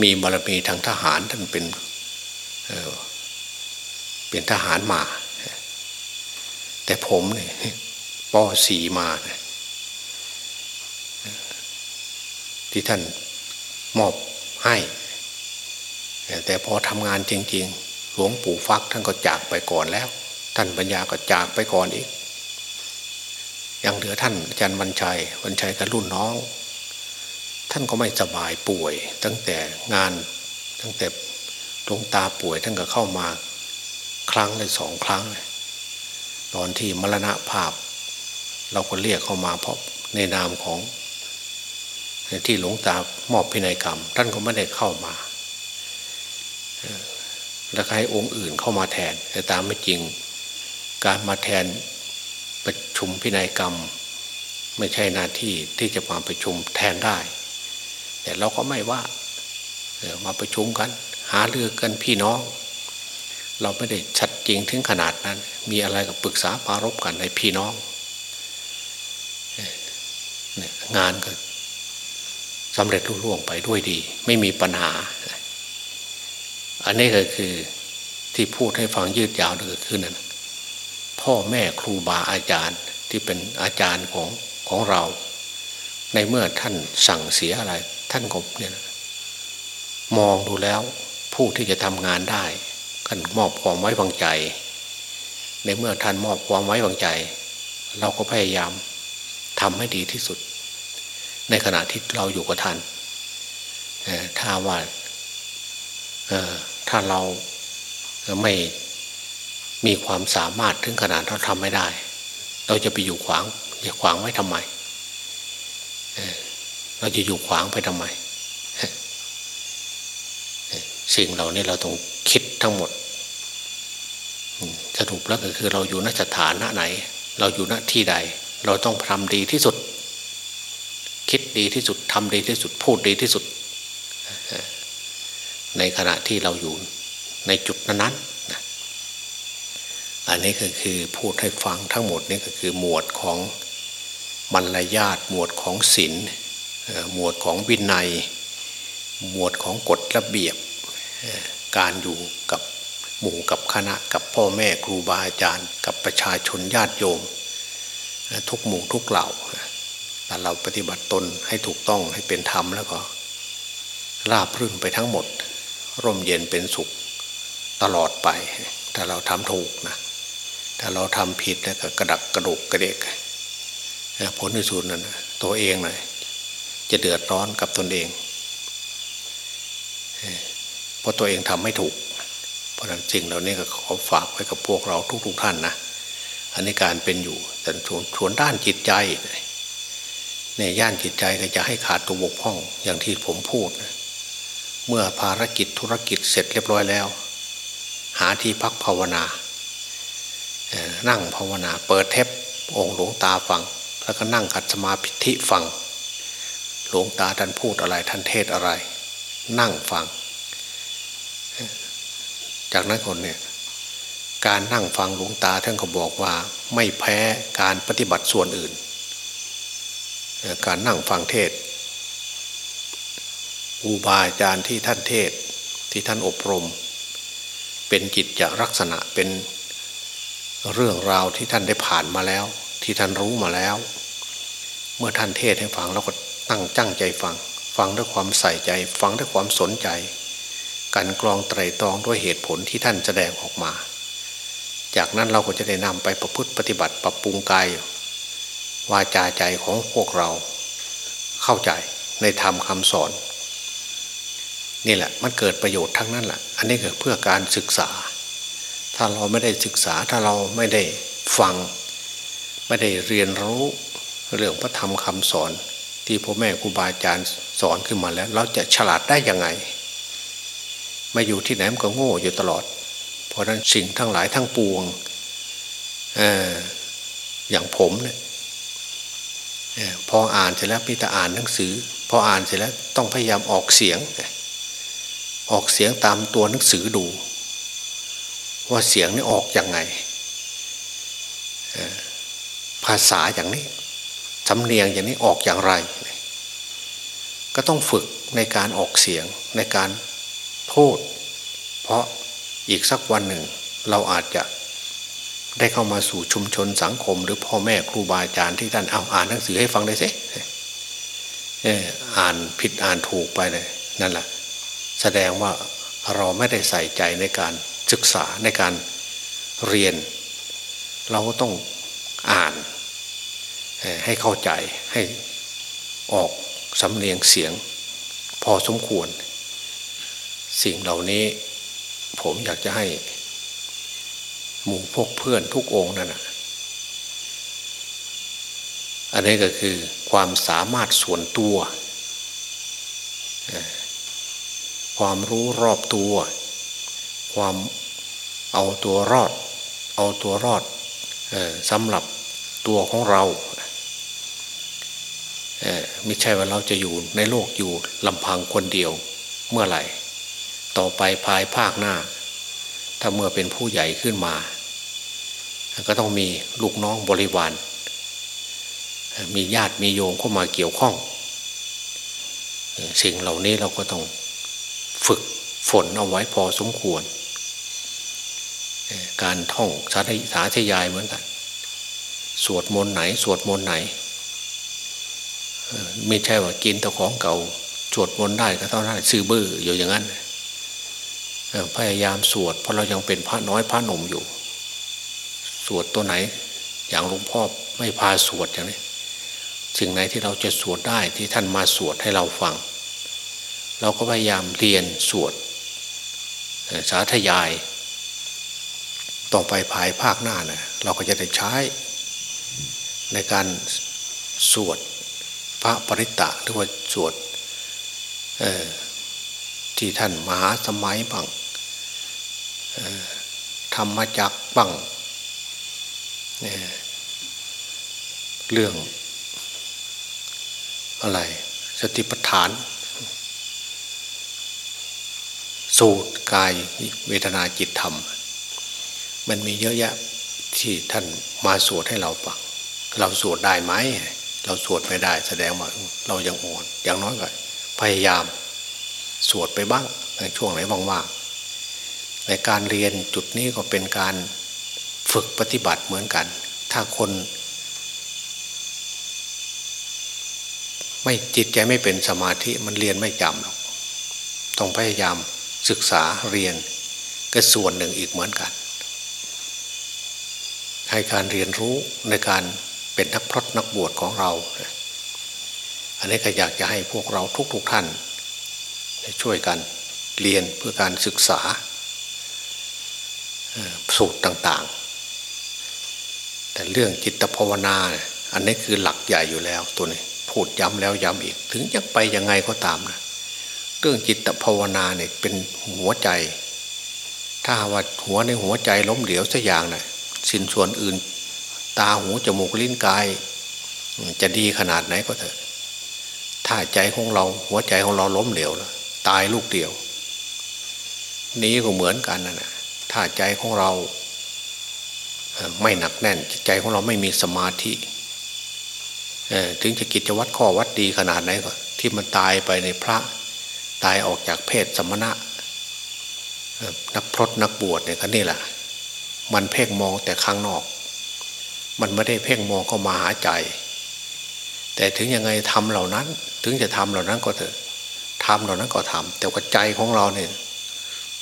มีบารมีทางทหารท่านเป็นเป็นทหารมา แต่ผมเนี่ยปสีมาที่ท่านมอบให้ แต่พอทำงานจริง ๆ หลวงปู่ฟักท่านก็จากไปก่อนแล้ว ท่านปัญญาก็จากไปก่อนอีก ยังเหลือท่านอาจารย์วันชัยวันชัยกับรุ่นน้อง ท่านก็ไม่สบายป่วย ตั้งแต่งานตั้งแต่ลวงตาป่วยท่านก็เข้ามา ครั้งเลยสองครั้ง ตอนที่มรณะภาพ เราก็เรียกเข้ามาเพราะในนามของที่หลวงตามอบพินัยกรรม ท่านก็ไม่ได้เข้ามาแล้วให้องค์อื่นเข้ามาแทน แต่ตามไม่จริง การมาแทนประชุมพินัยกรรม ไม่ใช่หน้าที่ที่จะมาประชุมแทนได้ แต่เราก็ไม่ว่ามาประชุมกัน หาเรือกันพี่น้อง เราไม่ได้ชัดจริงถึงขนาดนั้น มีอะไรก็ปรึกษาปารบกันในพี่น้องงานก็สำเร็จรุ่ร่วงไปด้วยดี ไม่มีปัญหา อันนี้ก็คือที่พูดให้ฟังยืดยาวก็คือนั่น พ่อแม่ครูบาอาจารย์ที่เป็นอาจารย์ของของเรา ในเมื่อท่านสั่งเสียอะไร ท่านก็เนี่ยมองดูแล้วผู้ที่จะทำงานได้กันมอบความไว้วางใจ ในเมื่อท่านมอบความไว้วางใจ เราก็พยายามทำให้ดีที่สุด ในขณะที่เราอยู่กับท่านถ้าว่าถ้าเราไม่ มีความสามารถถึงขนาดเราทำไม่ได้ เราจะไปอยู่ขวางอย่าขวางไว้ทำไมเราจะอยู่ขวางไปทำไม สิ่งเหล่านี้เราต้องคิดทั้งหมดสรุปแล้วก็คือเราอยู่ณสถานะไหน เราอยู่ณที่ใด เราต้องทำดีที่สุด คิดดีที่สุดทำดีที่สุด พูดดีที่สุด ในขณะที่เราอยู่ในจุดนั้นๆ อันนี้ก็คือพูดให้ฟังทั้งหมดนี่ก็คือหมวดของมรรยาทหมวดของศีลหมวดของวินัย หมวดของกฎระเบียบ การอยู่กับหมู่กับคณะกับพ่อแม่ครูบาอาจารย์ กับประชาชนญาติโยม ทุกหมู่ทุกเหล่าแต่เราปฏิบัติตนให้ถูกต้องให้เป็นธรรมแล้วก็ราบรื่นไปทั้งหมด ร่มเย็นเป็นสุขตลอดไป ถ้าเราทำถูกนะ ถ้าเราทำผิดแล้วก็กระดักกระดุกกระเดกผลที่สุดนั้นตัวเองเลยจะเดือดร้อนกับตนเอง เพราะตัวเองทำไม่ถูก เพราะนั้นจริงเหล่านี้ก็ขอฝากไว้กับพวกเราทุกๆทท่านนะอันนี้การเป็นอยู่แต่ชวนด้านจิตใจเนี่ยย่านจิตใจก็จะให้ขาดตัวบกพร่องอย่างที่ผมพูดนะเมื่อภารกิจธุรกิจเสร็จเรียบร้อยแล้ว หาที่พักภาวนา นั่งภาวนาเปิดเทปองหลวงตาฟัง แล้วก็นั่งขัดสมาธิฟัง หลวงตาท่านพูดอะไรท่านเทศอะไร นั่งฟัง จากนั้นคนเนี่ยการนั่งฟังหลวงตาท่านก็บอกว่าไม่แพ้การปฏิบัติส่วนอื่น การนั่งฟังเทศอุบาอาจารย์ที่ท่านเทศที่ท่านอบรม เป็นจิตจะลักษณะเป็น เรื่องราวที่ท่านได้ผ่านมาแล้ว ที่ท่านรู้มาแล้ว เมื่อท่านเทศให้ฟังเราก็ตั้งจั้งใจฟัง ฟังด้วยความใส่ใจ ฟังด้วยความสนใจ การกรองไตรตรองด้วยเหตุผลที่ท่านแสดงออกมา จากนั้นเราก็จะได้นำไปประพฤติปฏิบัติปรับปรุงกายวาจาใจของพวกเรา เข้าใจในธรรมคำสอน นี่แหละมันเกิดประโยชน์ทั้งนั้นแหละอันนี้คือเพื่อการศึกษา ถ้าเราไม่ได้ศึกษาถ้าเราไม่ได้ฟัง ไม่ได้เรียนรู้เรื่องพระธรรมคำสอน ที่พ่อแม่ครูบาอาจารย์สอนขึ้นมาแล้ว เราจะฉลาดได้ยังไงมาอยู่ที่ไหนมันก็โง่อยู่ตลอด เพราะนั้นสิ่งทั้งหลายทั้งปวงออย่างผมเนี่ยพออ่านเสร็จแล้วพี่ตาอ่านหนังสือ พออ่านเสร็จแล้วต้องพยายามออกเสียง ออกเสียงตามตัวหนังสือดู ว่าเสียงนี่ออกอยังไงภาษาอย่างนี้สำเนียงอย่างนี้ออกอย่างไร ก็ต้องฝึกในการออกเสียงในการพูด เพราะอีกสักวันหนึ่ง เราอาจจะได้เข้ามาสู่ชุมชนสังคม หรือพ่อแม่ครูบาอาจารย์ที่ท่านเอาอ่านหนังสือให้ฟังได้สิอ่านผิดอ่านถูกไปเลยนั่นแหละแสดงว่าเราไม่ได้ใส่ใจในการ ศึกษาในการเรียน เราก็ต้องอ่านให้เข้าใจให้ออกสำเนียงเสียงพอสมควร สิ่งเหล่านี้ผมอยากจะให้หมู่พวกเพื่อนทุกองนั่นนะอันนี้ก็คือความสามารถส่วนตัว ความรู้รอบตัว ความเอาตัวรอด เอาตัวรอดสำหรับตัวของเราไม่ใช่ว่าเราจะอยู่ในโลกอยู่ลำพังคนเดียวเมื่อไหร่ ต่อไปภายภาคหน้า ถ้าเมื่อเป็นผู้ใหญ่ขึ้นมา ก็ต้องมีลูกน้องบริวาร มีญาติมีโยมเข้ามาเกี่ยวข้อง สิ่งเหล่านี้เราก็ต้องฝึกฝนเอาไว้พอสมควร การท่องสาธาธยายเหมือนกัน สวดมนต์ไหน สวดมนต์ไหนไม่ใช่ว่ากินตะของเก่า สวดมนต์ได้ก็เท่านั้นซื้อบื้ออยู่อย่างนั้นพยายามสวด เพราะเรายังเป็นพระน้อยพระหนุ่มอยู่ สวดตัวไหน อย่างหลวงพ่อไม่พาสวดอย่างนี้สิ่งไหนที่เราจะสวดได้ที่ท่านมาสวดให้เราฟัง เราก็พยายามเรียนสวดสาธยาย ต่อไปภายภาคหน้าเนะเราก็จะได้ใช้ ในการสวดพระปริตตะหรือว่าสวดที่ท่านมหาสมัยบังธรรมจักบังเรื่องอะไร สติปัฏฐาน สูตรกายเวทนาจิตธรรม มันมีเยอะแยะที่ท่านมาสวดให้เราฟังเราสวดได้ไหมเราสวดไม่ได้ แสดงว่าเรายังอ่อน อย่างน้อยก็พยายามสวดไปบ้างในช่วงไหนว่างๆในการเรียนจุดนี้ก็เป็นการฝึกปฏิบัติเหมือนกัน ถ้าคน ไม่จิตใจไม่เป็นสมาธิมันเรียนไม่จำหรอกต้องพยายามศึกษาเรียนก็ส่วนหนึ่งอีกเหมือนกัน ให้การเรียนรู้ในการเป็นนักพรตนักบวชของเรา อันนี้ก็อยากจะให้พวกเราทุกๆทท่านช่วยกันเรียนเพื่อการศึกษาสูตรต่างๆ แต่เรื่องจิตภาวนา อันนี้คือหลักใหญ่อยู่แล้วตัวนี้พูดย้ำแล้วย้ำอีก ถึงจะไปยังไงก็ตามนะเรื่องจิตภาวนาเนี่ยเป็นหัวใจ ถ้าว่าหัวในหัวใจล้มเหลวสักอย่างนะ่ะ สินส่วนอื่น ตาหูจมูกลิ้นกาย จะดีขนาดไหนก็เถอะ ถ้าใจของเราหัวใจของเราล้มเหลวแล้วตายลูกเดียว นี้ก็เหมือนกันนะนะถ้าใจของเรา ไม่หนักแน่นใจของเราไม่มีสมาธิถึงจะกิจวัตรข้อวัดดีขนาดไหนก็ ที่มันตายไปในพระตายออกจากเพศสมณะนักพรตนักบวชเนี่ยก็นี่แหละ มันเพ่งมองแต่ข้างนอก มันไม่ได้เพ่งมองเข้ามาหาใจ แต่ถึงยังไงทำเหล่านั้น ถึงจะทำเหล่านั้นก็เถอะทำเหล่านั้นก็ทำแต่ว่าใจของเราเนี่ย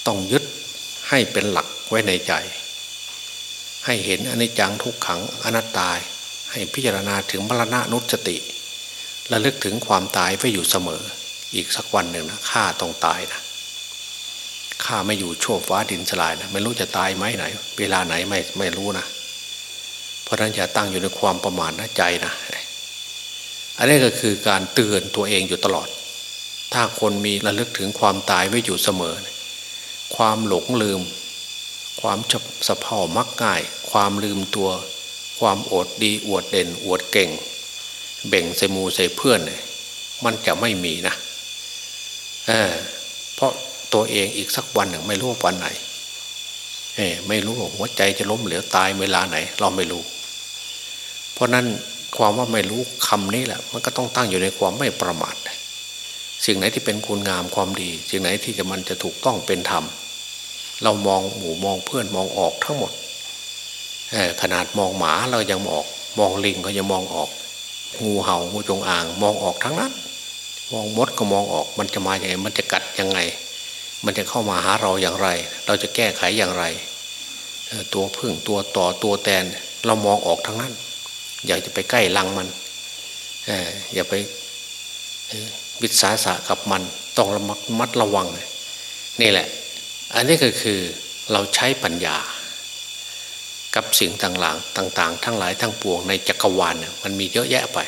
ต้องยึดให้เป็นหลักไว้ในใจ ให้เห็นอนิจจังทุกขังอนัตตาให้พิจารณาถึงมรณะนุสติระลึกถึงความตายไว้อยู่เสมอ อีกสักวันหนึ่งนะข้าต้องตายนะ ข้าไม่อยู่โชวฟ้าดินสลายนะไม่รู้จะตายไหมไหน เวลาไหนไม่ไม่รู้นะเพราะนั้นอย่าตั้งอยู่ในความประมาทนะใจนะอันนี้ก็คือการเตือนตัวเองอยู่ตลอด ถ้าคนมีระลึกถึงความตายไว้อยู่เสมอ ความหลงลืม ความสะเพามักง่าย ความลืมตัว ความอดดีอวดเด่น อวดเก่ง เบ่งใส่มูใส่เพื่อน มันจะไม่มีนะเเพราะ ตัวเองอีกสักวันหนึ่งไม่รู้วันไหนไม่รู้ว่าหัวใจจะล้มเหลวตายเวลาไหน เราไม่รู้ เพราะนั้นความว่าไม่รู้คำนี้แหละ มันก็ต้องตั้งอยู่ในความไม่ประมาทสิ่งไหนที่เป็นคุณงามความดี สิ่งไหนที่จะมันจะถูกต้องเป็นธรรม เรามองหมู่มองเพื่อนมองออกทั้งหมดขนาดมองหมาเรายังมองออก มองลิงก็ยังมองออก งูเห่างูจงอาง มองออกทั้งนั้น มองมดก็มองออก มันจะมาอย่างไง มันจะกัดยังไง มันจะเข้ามาหาเราอย่างไร เราจะแก้ไขอย่างไร ตัวพึ่งตัวต่อตัวแตน เรามองออกทั้งนั้น อยากจะไปใกล้ลังมันอย่าไปวิสาสะกับมัน ต้องระมัดระวัง นี่แหละ อันนี้ก็คือเราใช้ปัญญา กับสิ่งต่างๆต่าง ๆ ทั้งหลายทั้งปวงในจักรวาลมันมีเยอะแยะไป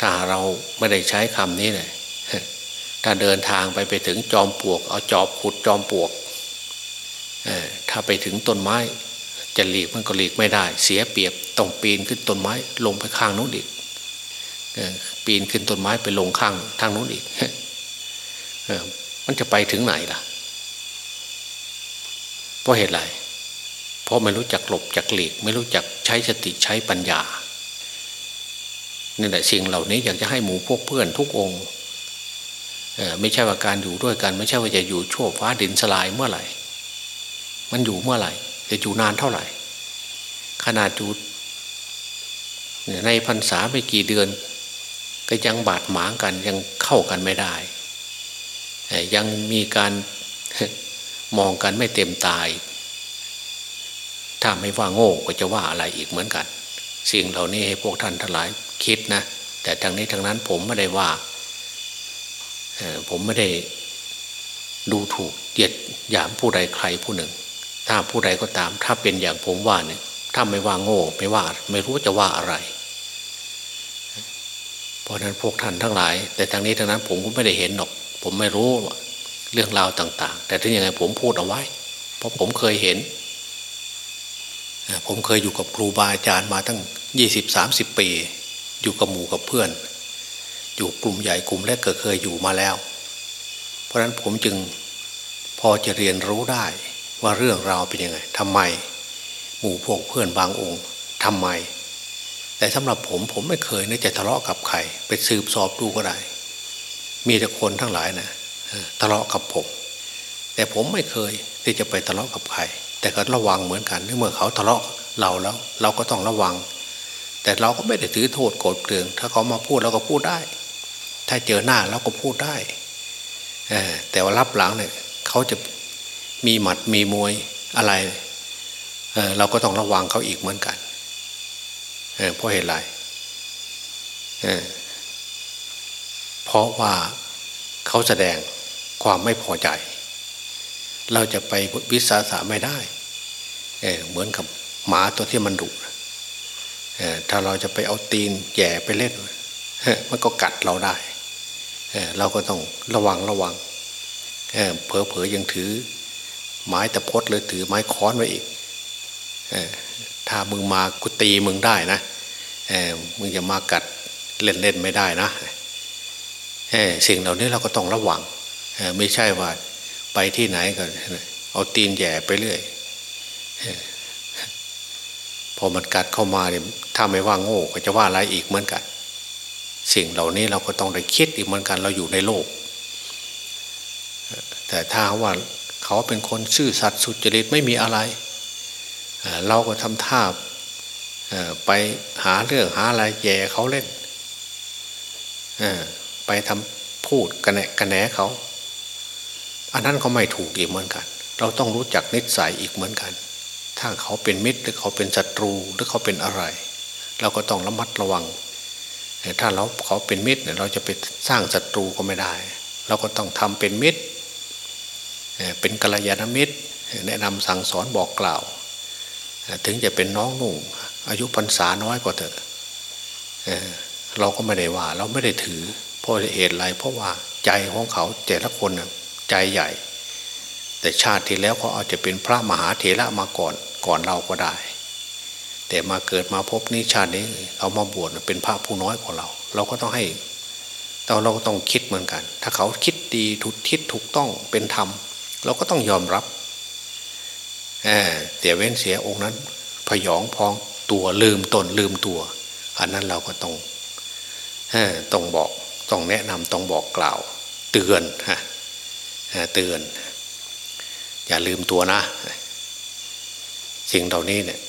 ถ้าเราไม่ได้ใช้คำนี้เลย ถ้าเดินทางไปไปถึงจอมปลวก เอาจอบขุดจอมปลวกถ้าไปถึงต้นไม้ จะหลีกมันก็หลีกไม่ได้ เสียเปรียบต้องปีนขึ้นต้นไม้ ลงไปข้างนู้นอีกปีนขึ้นต้นไม้ไปลงข้างทางนู้นอีกมันจะไปถึงไหนล่ะ เพราะเหตุไร เพราะไม่รู้จักหลบจักหลีก ไม่รู้จักใช้สติใช้ปัญญานี่แหละสิ่งเหล่านี้อยากจะให้หมู่พวกเพื่อนทุกองค์ ไม่ใช่ว่าการอยู่ด้วยกัน ไม่ใช่ว่าจะอยู่ชั่วฟ้าดินสลายเมื่อไหร่ มันอยู่เมื่อไหร่ จะอยู่นานเท่าไหร่ ขนาดอยู่ในพรรษาไม่กี่เดือน ก็ยังบาดหมางกันยังเข้ากันไม่ได้ ยังมีการมองกันไม่เต็มตาย ถ้าไม่ว่าโง่ก็จะว่าอะไรอีกเหมือนกัน สิ่งเหล่านี้ให้พวกท่านทั้งหลายคิดนะ แต่ทางนี้ทางนั้นผมไม่ได้ว่า ผมไม่ได้ดูถูกเหยียดหยามผู้ใดใครผู้หนึ่ง ถ้าผู้ใดก็ตาม ถ้าเป็นอย่างผมว่าเนี่ยถ้าไม่ว่าโง่ไม่ว่า ไม่รู้จะว่าอะไร เพราะนั้นพวกท่านทั้งหลาย แต่ทางนี้ทางนั้นผมก็ไม่ได้เห็นหรอก ผมไม่รู้เรื่องราวต่าง ๆ แต่ถึงยังไงผมพูดเอาไว้ เพราะผมเคยเห็น ผมเคยอยู่กับครูบาอาจารย์มาตั้งยี่สิบสามสิบปี อยู่กับหมู่กับเพื่อน อยู่กลุ่มใหญ่กลุ่มเล็กก็เคยอยู่มาแล้ว เพราะฉะนั้นผมจึงพอจะเรียนรู้ได้ว่าเรื่องราวเป็นยังไงทำไม หมู่พวกเพื่อนบางองค์ทำไม แต่สำหรับผมผมไม่เคยนึกจะทะเลาะกับใครไปสืบสอบดูก็ได้ มีแต่คนทั้งหลายนะทะเลาะกับผม แต่ผมไม่เคยที่จะไปทะเลาะกับใครแต่ก็ระวังเหมือนกันเมื่อเขาทะเลาะเราแล้ว เราก็ต้องระวัง แต่เราก็ไม่ได้ถือโทษโกรธเกลือง ถ้าเขามาพูดเราก็พูดได้ ถ้าเจอหน้าเราก็พูดได้แต่ว่ารับหลังเนี่ยเขาจะมีหมัดมีมวยอะไรเเราก็ต้องระวังเขาอีกเหมือนกันเเพราะเหตุไรเเพราะว่าเขาแสดงความไม่พอใจ เราจะไปวิสาสะไม่ได้เเหมือนกับหมาตัวที่มันดุถ้าเราจะไปเอาตีนแย่ไปเล่น มันก็กัดเราได้ เราก็ต้องระวังระวังเผลอเผยยังถือ ไม้ตะพดหรือถือไม้ค้อนไว้อีกถ้ามึงมากูตีมึงได้นะมึงจะมากัดเล่นเล่นไม่ได้นะสิ่งเหล่านี้เราก็ต้องระวังไม่ใช่ว่าไปที่ไหนก็เอาตีนแย่ไปเรื่อยพอมันกัดเข้ามาเนี่ยถ้าไม่ว่าโง่ก็จะว่าอะไรอีกเหมือนกัน สิ่งเหล่านี้เราก็ต้องได้คิดอีกเหมือนกันเราอยู่ในโลก แต่ถ้าว่าเขาเป็นคนซื่อสัตย์สุจริตไม่มีอะไร เราก็ทำท่าไปหาเรื่องหาอะไรแย่เขาเล่นไปทำพูดกระแนกระแหนเขา อันนั้นเขาไม่ถูกอีกเหมือนกัน เราต้องรู้จักนิสัยอีกเหมือนกัน ถ้าเขาเป็นมิตรหรือเขาเป็นศัตรูหรือเขาเป็นอะไร เราก็ต้องระมัดระวัง ถ้าเราเขาเป็นมิตรเนี่ยเราจะไปสร้างศัตรูก็ไม่ได้ เราก็ต้องทำเป็นมิตร เป็นกัลยาณมิตร แนะนำสั่งสอนบอกกล่าว ถึงจะเป็นน้องนุ่งอายุพรรษาน้อยกว่าเถอะเราก็ไม่ได้ว่า เราไม่ได้ถือเพราะเหตุอะไรเพราะว่าใจของเขาแต่ละคนใจใหญ่ แต่ชาติที่แล้วเขาอาจจะเป็นพระมหาเถระมาก่อนก่อนเราก็ได้ แต่มาเกิดมาพบนี้ชาตินี้เขามาบวชเป็นพระผู้น้อยกว่าเรา เราก็ต้องให้แต่เราก็ต้องคิดเหมือนกัน ถ้าเขาคิดดีถูกทิศถูกต้องเป็นธรรม เราก็ต้องยอมรับแต่เว้นเสียองค์นั้น พยองพองตัวลืมตนลืมตัว อันนั้นเราก็ต้องต้องบอกต้องแนะนำต้องบอกกล่าว เตือนฮะเตือน อย่าลืมตัวนะ สิ่งเหล่านี้เนี่ย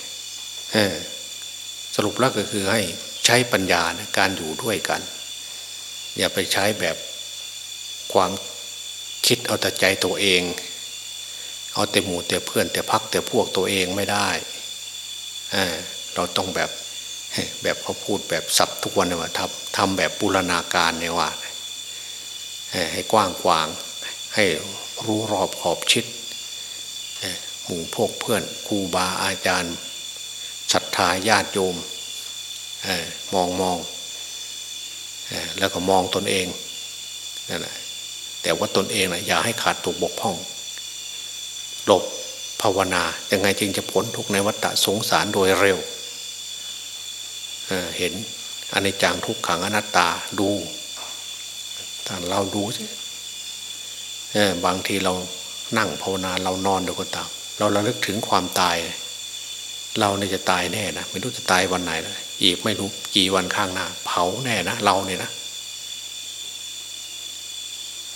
สรุปแล้วก็คือให้ใช้ปัญญาในการอยู่ด้วยกัน อย่าไปใช้แบบความคิดเอาแต่ใจตัวเอง เอาแต่หมู่แต่เพื่อนแต่พักแต่พวกตัวเองไม่ได้เราต้องแบบแบบเขาพูดแบบสับทุกวันเนี่ยว่าทำทำแบบบูรณาการเนี่ยว่าให้กว้างขวางให้รู้รอบขอบชิดหมู่พวกเพื่อนครูบาอาจารย์ ศรัทธาญาติโยมมองมองแล้วก็มองตนเองนั่นแหละแต่ว่าตนเองนะอย่าให้ขาดตกบกพร่องหลบภาวนายังไงจึงจะพ้นทุกในวัฏสงสารโดยเร็วเห็นอันในจังทุกขังอนัตตาดูถ้าเราดูสิบางทีเรานั่งภาวนาเรานอนเดียวก็ตาม เราระลึกถึงความตายเเราเนี่ยจะตายแน่นะไม่รู้จะตายวันไหนเลยอีกไม่รู้กี่วันข้างหน้า เผาแน่นะเราเนี่ยนะ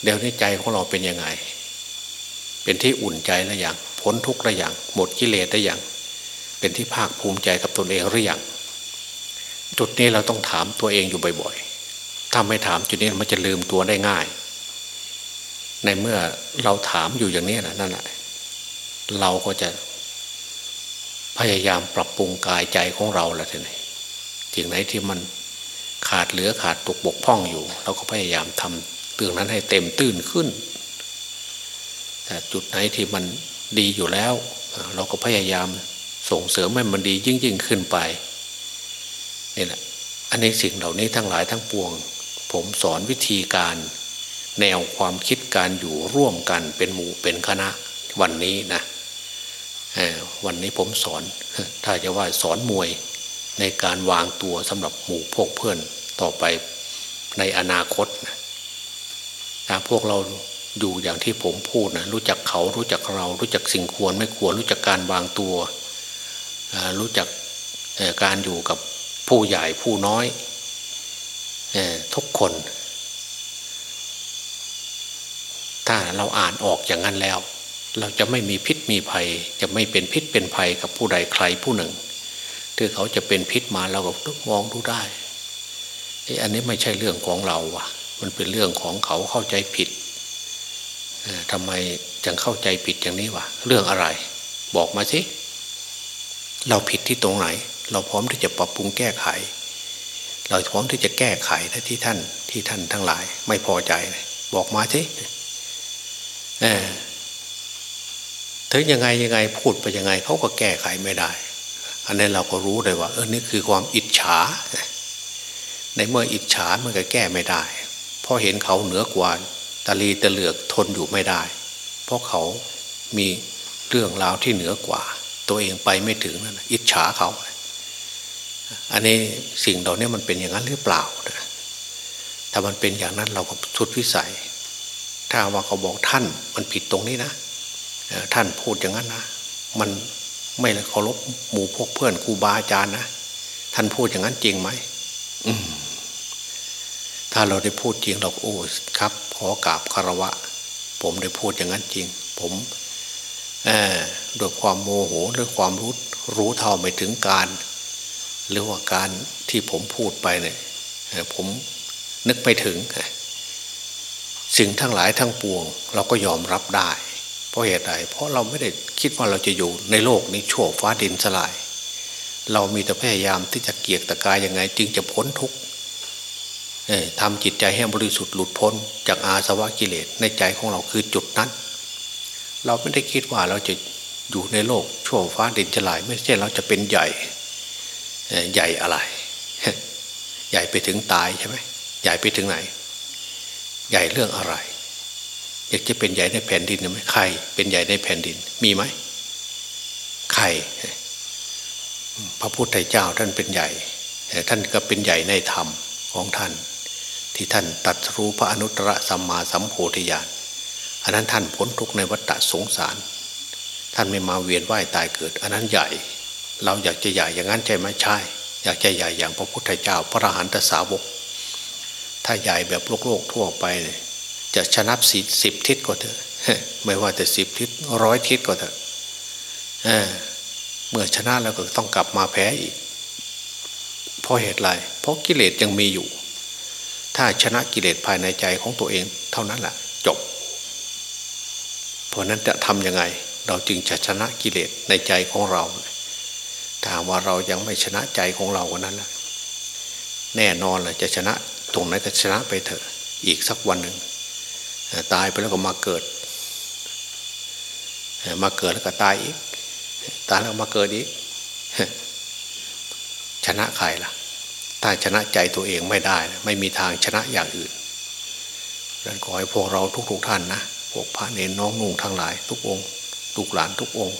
เดี๋ยวนี้ใจของเราเป็นยังไง เป็นที่อุ่นใจแล้วอย่างพ้นทุกข์แล้วอย่างหมดกิเลสแล้วอย่างเป็นที่ภาคภูมิใจกับตนเองหรือยังจุดนี้เราต้องถามตัวเองอยู่บ่อยๆถ้าไม่ถามจุดนี้มันจะลืมตัวได้ง่าย ในเมื่อเราถามอยู่อย่างนี้นะนั่นแหละเราก็จะ พยายามปรับปรุงกายใจของเราละทีนี้สิ่งไหนที่มันขาดเหลือขาดตกบกพร่องอยู่ เราก็พยายามทำเรื่องนั้นให้เต็มตื้นขึ้น แต่จุดไหนที่มันดีอยู่แล้ว เราก็พยายามส่งเสริมให้มันดียิ่งยิ่งขึ้นไปนี่แหละอันนี้สิ่งเหล่านี้ทั้งหลายทั้งปวง ผมสอนวิธีการแนวความคิดการอยู่ร่วมกันเป็นหมู่เป็นคณะวันนี้นะ วันนี้ผมสอน ถ้าจะว่าสอนมวยในการวางตัวสำหรับหมู่พวกเพื่อนต่อไปในอนาคตนะพวกเราอยู่อย่างที่ผมพูดนะรู้จักเขารู้จักเรา รู้จักสิ่งควรไม่ควรรู้จักการวางตัว รู้จักการอยู่กับผู้ใหญ่ผู้น้อยทุกคน ถ้าเราอ่านออกอย่างนั้นแล้ว เราจะไม่มีพิษมีภัย จะไม่เป็นพิษเป็นภัยกับผู้ใดใครผู้หนึ่งถ้าเขาจะเป็นพิษมาเราก็มองดูได้ไออันนี้ไม่ใช่เรื่องของเราว่ะมันเป็นเรื่องของเขาเข้าใจผิดทำไมจึงเข้าใจผิดอย่างนี้วะเรื่องอะไร บอกมาสิเราผิดที่ตรงไหน เราพร้อมที่จะปรับปรุงแก้ไข เราพร้อมที่จะแก้ไขถ้าที่ท่านที่ท่านทั้งหลาย ไม่พอใจ บอกมาสิเออ ถึงยังไงยังไงพูดไปยังไงเขาก็แก้ไขไม่ได้ อันนี้เราก็รู้เลยว่า เออนี่คือความอิจฉา ในเมื่ออิจฉามันก็แก้ไม่ได้เพราะเห็นเขาเหนือกว่าตะลีตะเหลือกทนอยู่ไม่ได้ เพราะเขามีเรื่องราวที่เหนือกว่า ตัวเองไปไม่ถึงนั่นอิจฉาเขา อันนี้สิ่งเหล่านี้มันเป็นอย่างนั้นหรือเปล่าถ้ามันเป็นอย่างนั้นเราก็ชุดวิสัย ถ้าว่าเขาบอกท่านมันผิดตรงนี้นะ ท่านพูดอย่างนั้นนะมันไม่เคารพหมู่พวกเพื่อนครูบาอาจารย์นะท่านพูดอย่างนั้นจริงไหมอืมถ้าเราได้พูดจริงเราโอ้ครับ ขอกราบคารวะ ผมได้พูดอย่างนั้นจริง ผมด้วยความโมโหด้วยความรู้รู้เท่าไม่ถึงการ หรือว่าการที่ผมพูดไปเนี่ยผมนึกไม่ถึงสิ่งทั้งหลายทั้งปวง เราก็ยอมรับได้ เพราะเหตุใดเพราะเราไม่ได้คิดว่าเราจะอยู่ในโลกนี้ชั่วฟ้าดินสลาย เรามีแต่พยายามที่จะเกียกตะกายยังไง จึงจะพ้นทุกข์ทำจิตใจให้บริสุทธิ์หลุดพ้น จากอาสวะกิเลสในใจของเราคือจุดนั้น เราไม่ได้คิดว่าเราจะอยู่ในโลกชั่วฟ้าดินจะลาย ไม่ใช่เราจะเป็นใหญ่ใหญ่อะไร ใหญ่ไปถึงตายใช่ไหมใหญ่ไปถึงไหน ใหญ่เรื่องอะไร อยากจะเป็นใหญ่ในแผ่นดินไหมใคร เป็นใหญ่ในแผ่นดิน มีไหมใคร พระพุทธเจ้าท่านเป็นใหญ่ ท่านก็เป็นใหญ่ในธรรมของท่าน ที่ท่านตัดรู้พระอนุตตรสัมมาสัมโพธิญาณอันนั้นท่านพ้นทุกในวัฏสงสาร ท่านไม่มาเวียนว่ายตายเกิด อันนั้นใหญ่ เราอยากจะใหญ่อย่างนั้นใช่ไหมใช่ อยากจะใหญ่อย่างพระพุทธเจ้า พระอรหันตสาวก ถ้าใหญ่แบบโลกโลกทั่วไปเนี่ย จะชนะสิสิบทิศก็เถอะไม่ว่าแต่สิบทิศร้อยทิศก็เถอะเมื่อชนะแล้วก็ต้องกลับมาแพ้อีก เพราะเหตุไรเพราะกิเลสยังมีอยู่ ถ้าชนะกิเลสภายในใจของตัวเองเท่านั้นแหละจบ เพราะนั้นจะทำยังไง เราจึงจะชนะกิเลสในใจของเราถ้าว่าเรายังไม่ชนะใจของเราคนนั้นแหละแน่นอนเลยจะชนะตรงไหนก็ชนะไปเถอะ อีกสักวันหนึ่ง ตายไปแล้วก็มาเกิด มาเกิดแล้วก็ตายอีก ตายแล้วมาเกิดอีก ชนะใครล่ะ ถ้าชนะใจตัวเองไม่ได้ ไม่มีทางชนะอย่างอื่นดังนั้นขอให้พวกเราทุกๆทท่านนะ พวกพระเนรน้องนุ่งทั้งหลาย ทุกองค์ลูกหลานทุกองค์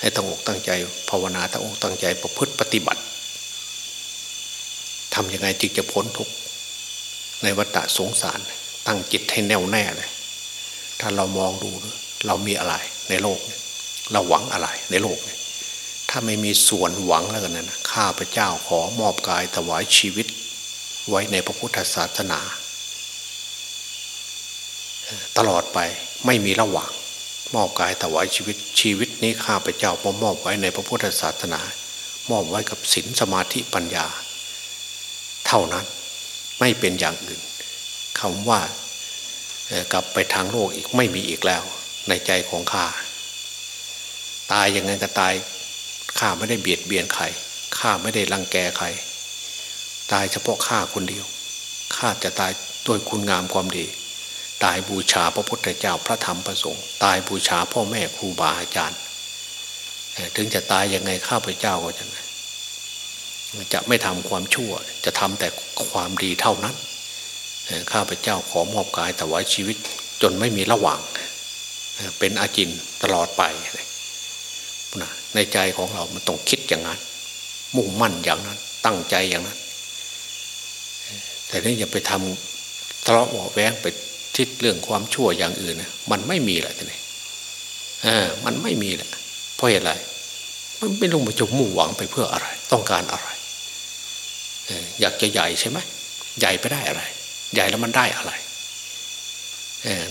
ให้ตั้งอกตั้งใจภาวนาตั้งอกตั้งใจประพฤติปฏิบัติทำยังไงจึงจะพ้นทุกในวัฏฏะสงสาร ตั้งจิตให้แน่วแน่เลย ถ้าเรามองดู เรามีอะไรในโลก เราหวังอะไรในโลกเนี่ยถ้าไม่มีส่วนหวังแล้วกันนะข้าพเจ้าขอมอบกายถวายชีวิต ไว้ในพระพุทธศาสนา ตลอดไปไม่มีระหว่าง มอบกายถวายชีวิต ชีวิตนี้ข้าพเจ้ามมอบไว้ในพระพุทธศาสนา มอบไว้กับศีลสมาธิปัญญา เท่านั้นไม่เป็นอย่างอื่น คำว่ากลับไปทางโลกอีกไม่มีอีกแล้ว ในใจของข้าตายยังไงก็ตายข้าไม่ได้เบียดเบียนใครข้าไม่ได้รังแกใคร ตายเฉพาะข้าคนเดียวข้าจะตายด้วยคุณงามความดี ตายบูชาพระพุทธเจ้าพระธรรมพระสงฆ์ตายบูชาพ่อแม่ครูบาอาจารย์ ถึงจะตายยังไงข้าพเจ้าก็จะจะไม่ทำความชั่ว จะทำแต่ความดีเท่านั้น ข้าพเจ้าขอมอบกายแต่ไว้ชีวิตจนไม่มีระหว่าง เป็นอาจินตลอดไป ในใจของเรามันต้องคิดอย่างนั้น มุ่งมั่นอย่างนั้น ตั้งใจอย่างนั้น แต่นี่อย่าไปทำทะเลาะเบาแวงไปทิศเรื่องความชั่วอย่างอื่นนะมันไม่มีแหละทีนี้เออมันไม่มีแหละเพราะเหตุอะไรมันไม่ลงมาจงมุ่งหวังไปเพื่ออะไร ต้องการอะไรอยากจะใหญ่ใช่ไหมใหญ่ไปได้อะไร ใหญ่แล้วมันได้อะไร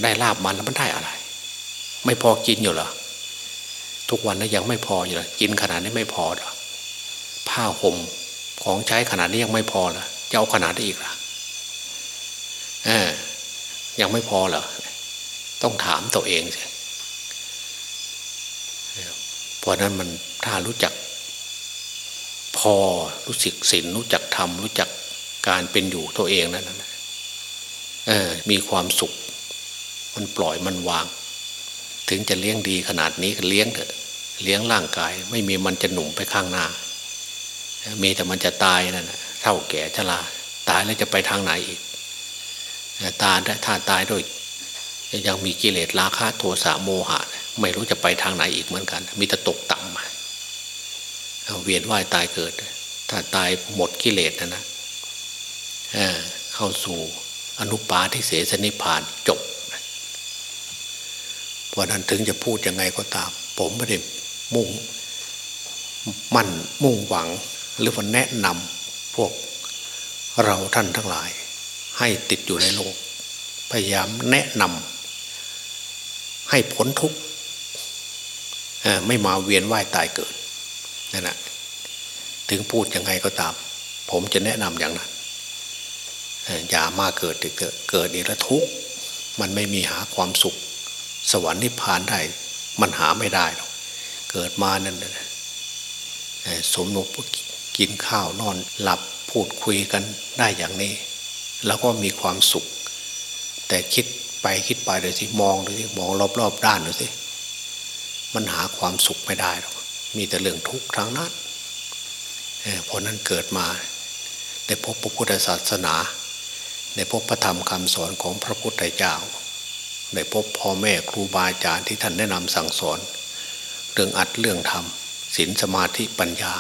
ได้ลาบมันแล้วมันได้อะไร ไม่พอกินอยู่เหรอทุกวันนั้ยังไม่พออยู่เลยกินขนาดนี้ไม่พอหรอผ้าห่มของใช้ขนาดนี้ยังไม่พอหรอจะเอาขนาดนี้อีกหรอเออยังไม่พอเหรอต้องถามตัวเองสิเพราะนั้นมันถ้ารู้จัก พอรู้สึกศีลรู้จักธรรมรู้จักการเป็นอยู่ตัวเองนั่นนะเออ มีความสุข มันปล่อยมันวาง ถึงจะเลี้ยงดีขนาดนี้ก็เลี้ยงเถอะ เลี้ยงร่างกาย ไม่มีมันจะหนุ่มไปข้างหน้า มีแต่มันจะตายนั่นเท่าแก่ชราตายแล้วจะไปทางไหนอีกตายถ้าตายด้วยยังมีกิเลสราคะโทสะโมหะ ไม่รู้จะไปทางไหนอีกเหมือนกัน มีแต่ตกต่ำมาเวียนว่ายตายเกิด ถ้าตายหมดกิเลสนะนะเข้าสู่ อนุปาทิเสสนิพานจบเพราะนั้นถึงจะพูดยังไงก็ตาม ผมไม่ได้มุ่งมั่นมุ่งหวัง หรือว่าแนะนำพวกเราท่านทั้งหลาย ให้ติดอยู่ในโลก พยายามแนะนำให้พ้นทุกข์ไม่มาเวียนว่ายตายเกิดนั่นแหะถึงพูดยังไงก็ตาม ผมจะแนะนำอย่างนั้น อย่ามาเกิดเกิดเกิดอีกแล้วทุกมันไม่มีหาความสุข สวรรค์นิพพานได้ มันหาไม่ได้หรอกเกิดมานั่นสมนกกินข้าวนอนหลับพูดคุยกันได้อย่างนี้ แล้วก็มีความสุข แต่คิดไปคิดไปเลยสิมองเลยสิมองรอบๆด้านเลยสิมันหาความสุขไม่ได้หรอกมีแต่เรื่องทุกข์ทางนั้นเพราะนั้นเกิดมาได้พบพระพุทธศาสนา ได้พบพระธรรมคำสอนของพระพุทธเจ้าได้พบพ่อแม่ครูบาอาจารย์ที่ท่านแนะนำสั่งสอน เรื่องอัดเรื่องทำศีลสมาธิปัญญา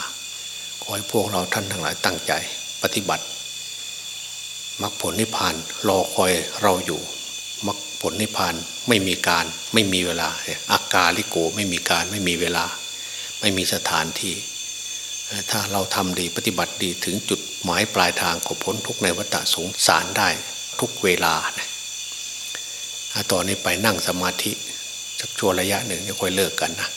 ขอให้พวกเราท่านทั้งหลายตั้งใจปฏิบัติมรรคผลนิพพานรอคอยเราอยู่มรรคผลนิพพานไม่มีการไม่มีเวลาอากาลิโกไม่มีการไม่มีเวลา ไม่มีสถานที่ ถ้าเราทำดีปฏิบัติดีถึงจุดหมายปลายทางก็พ้นทุกในวัฏสงสารได้ทุกเวลานะตอนนี้ไปนั่งสมาธิสักชั่วระยะหนึ่งจะค่อยเลิกกันนะ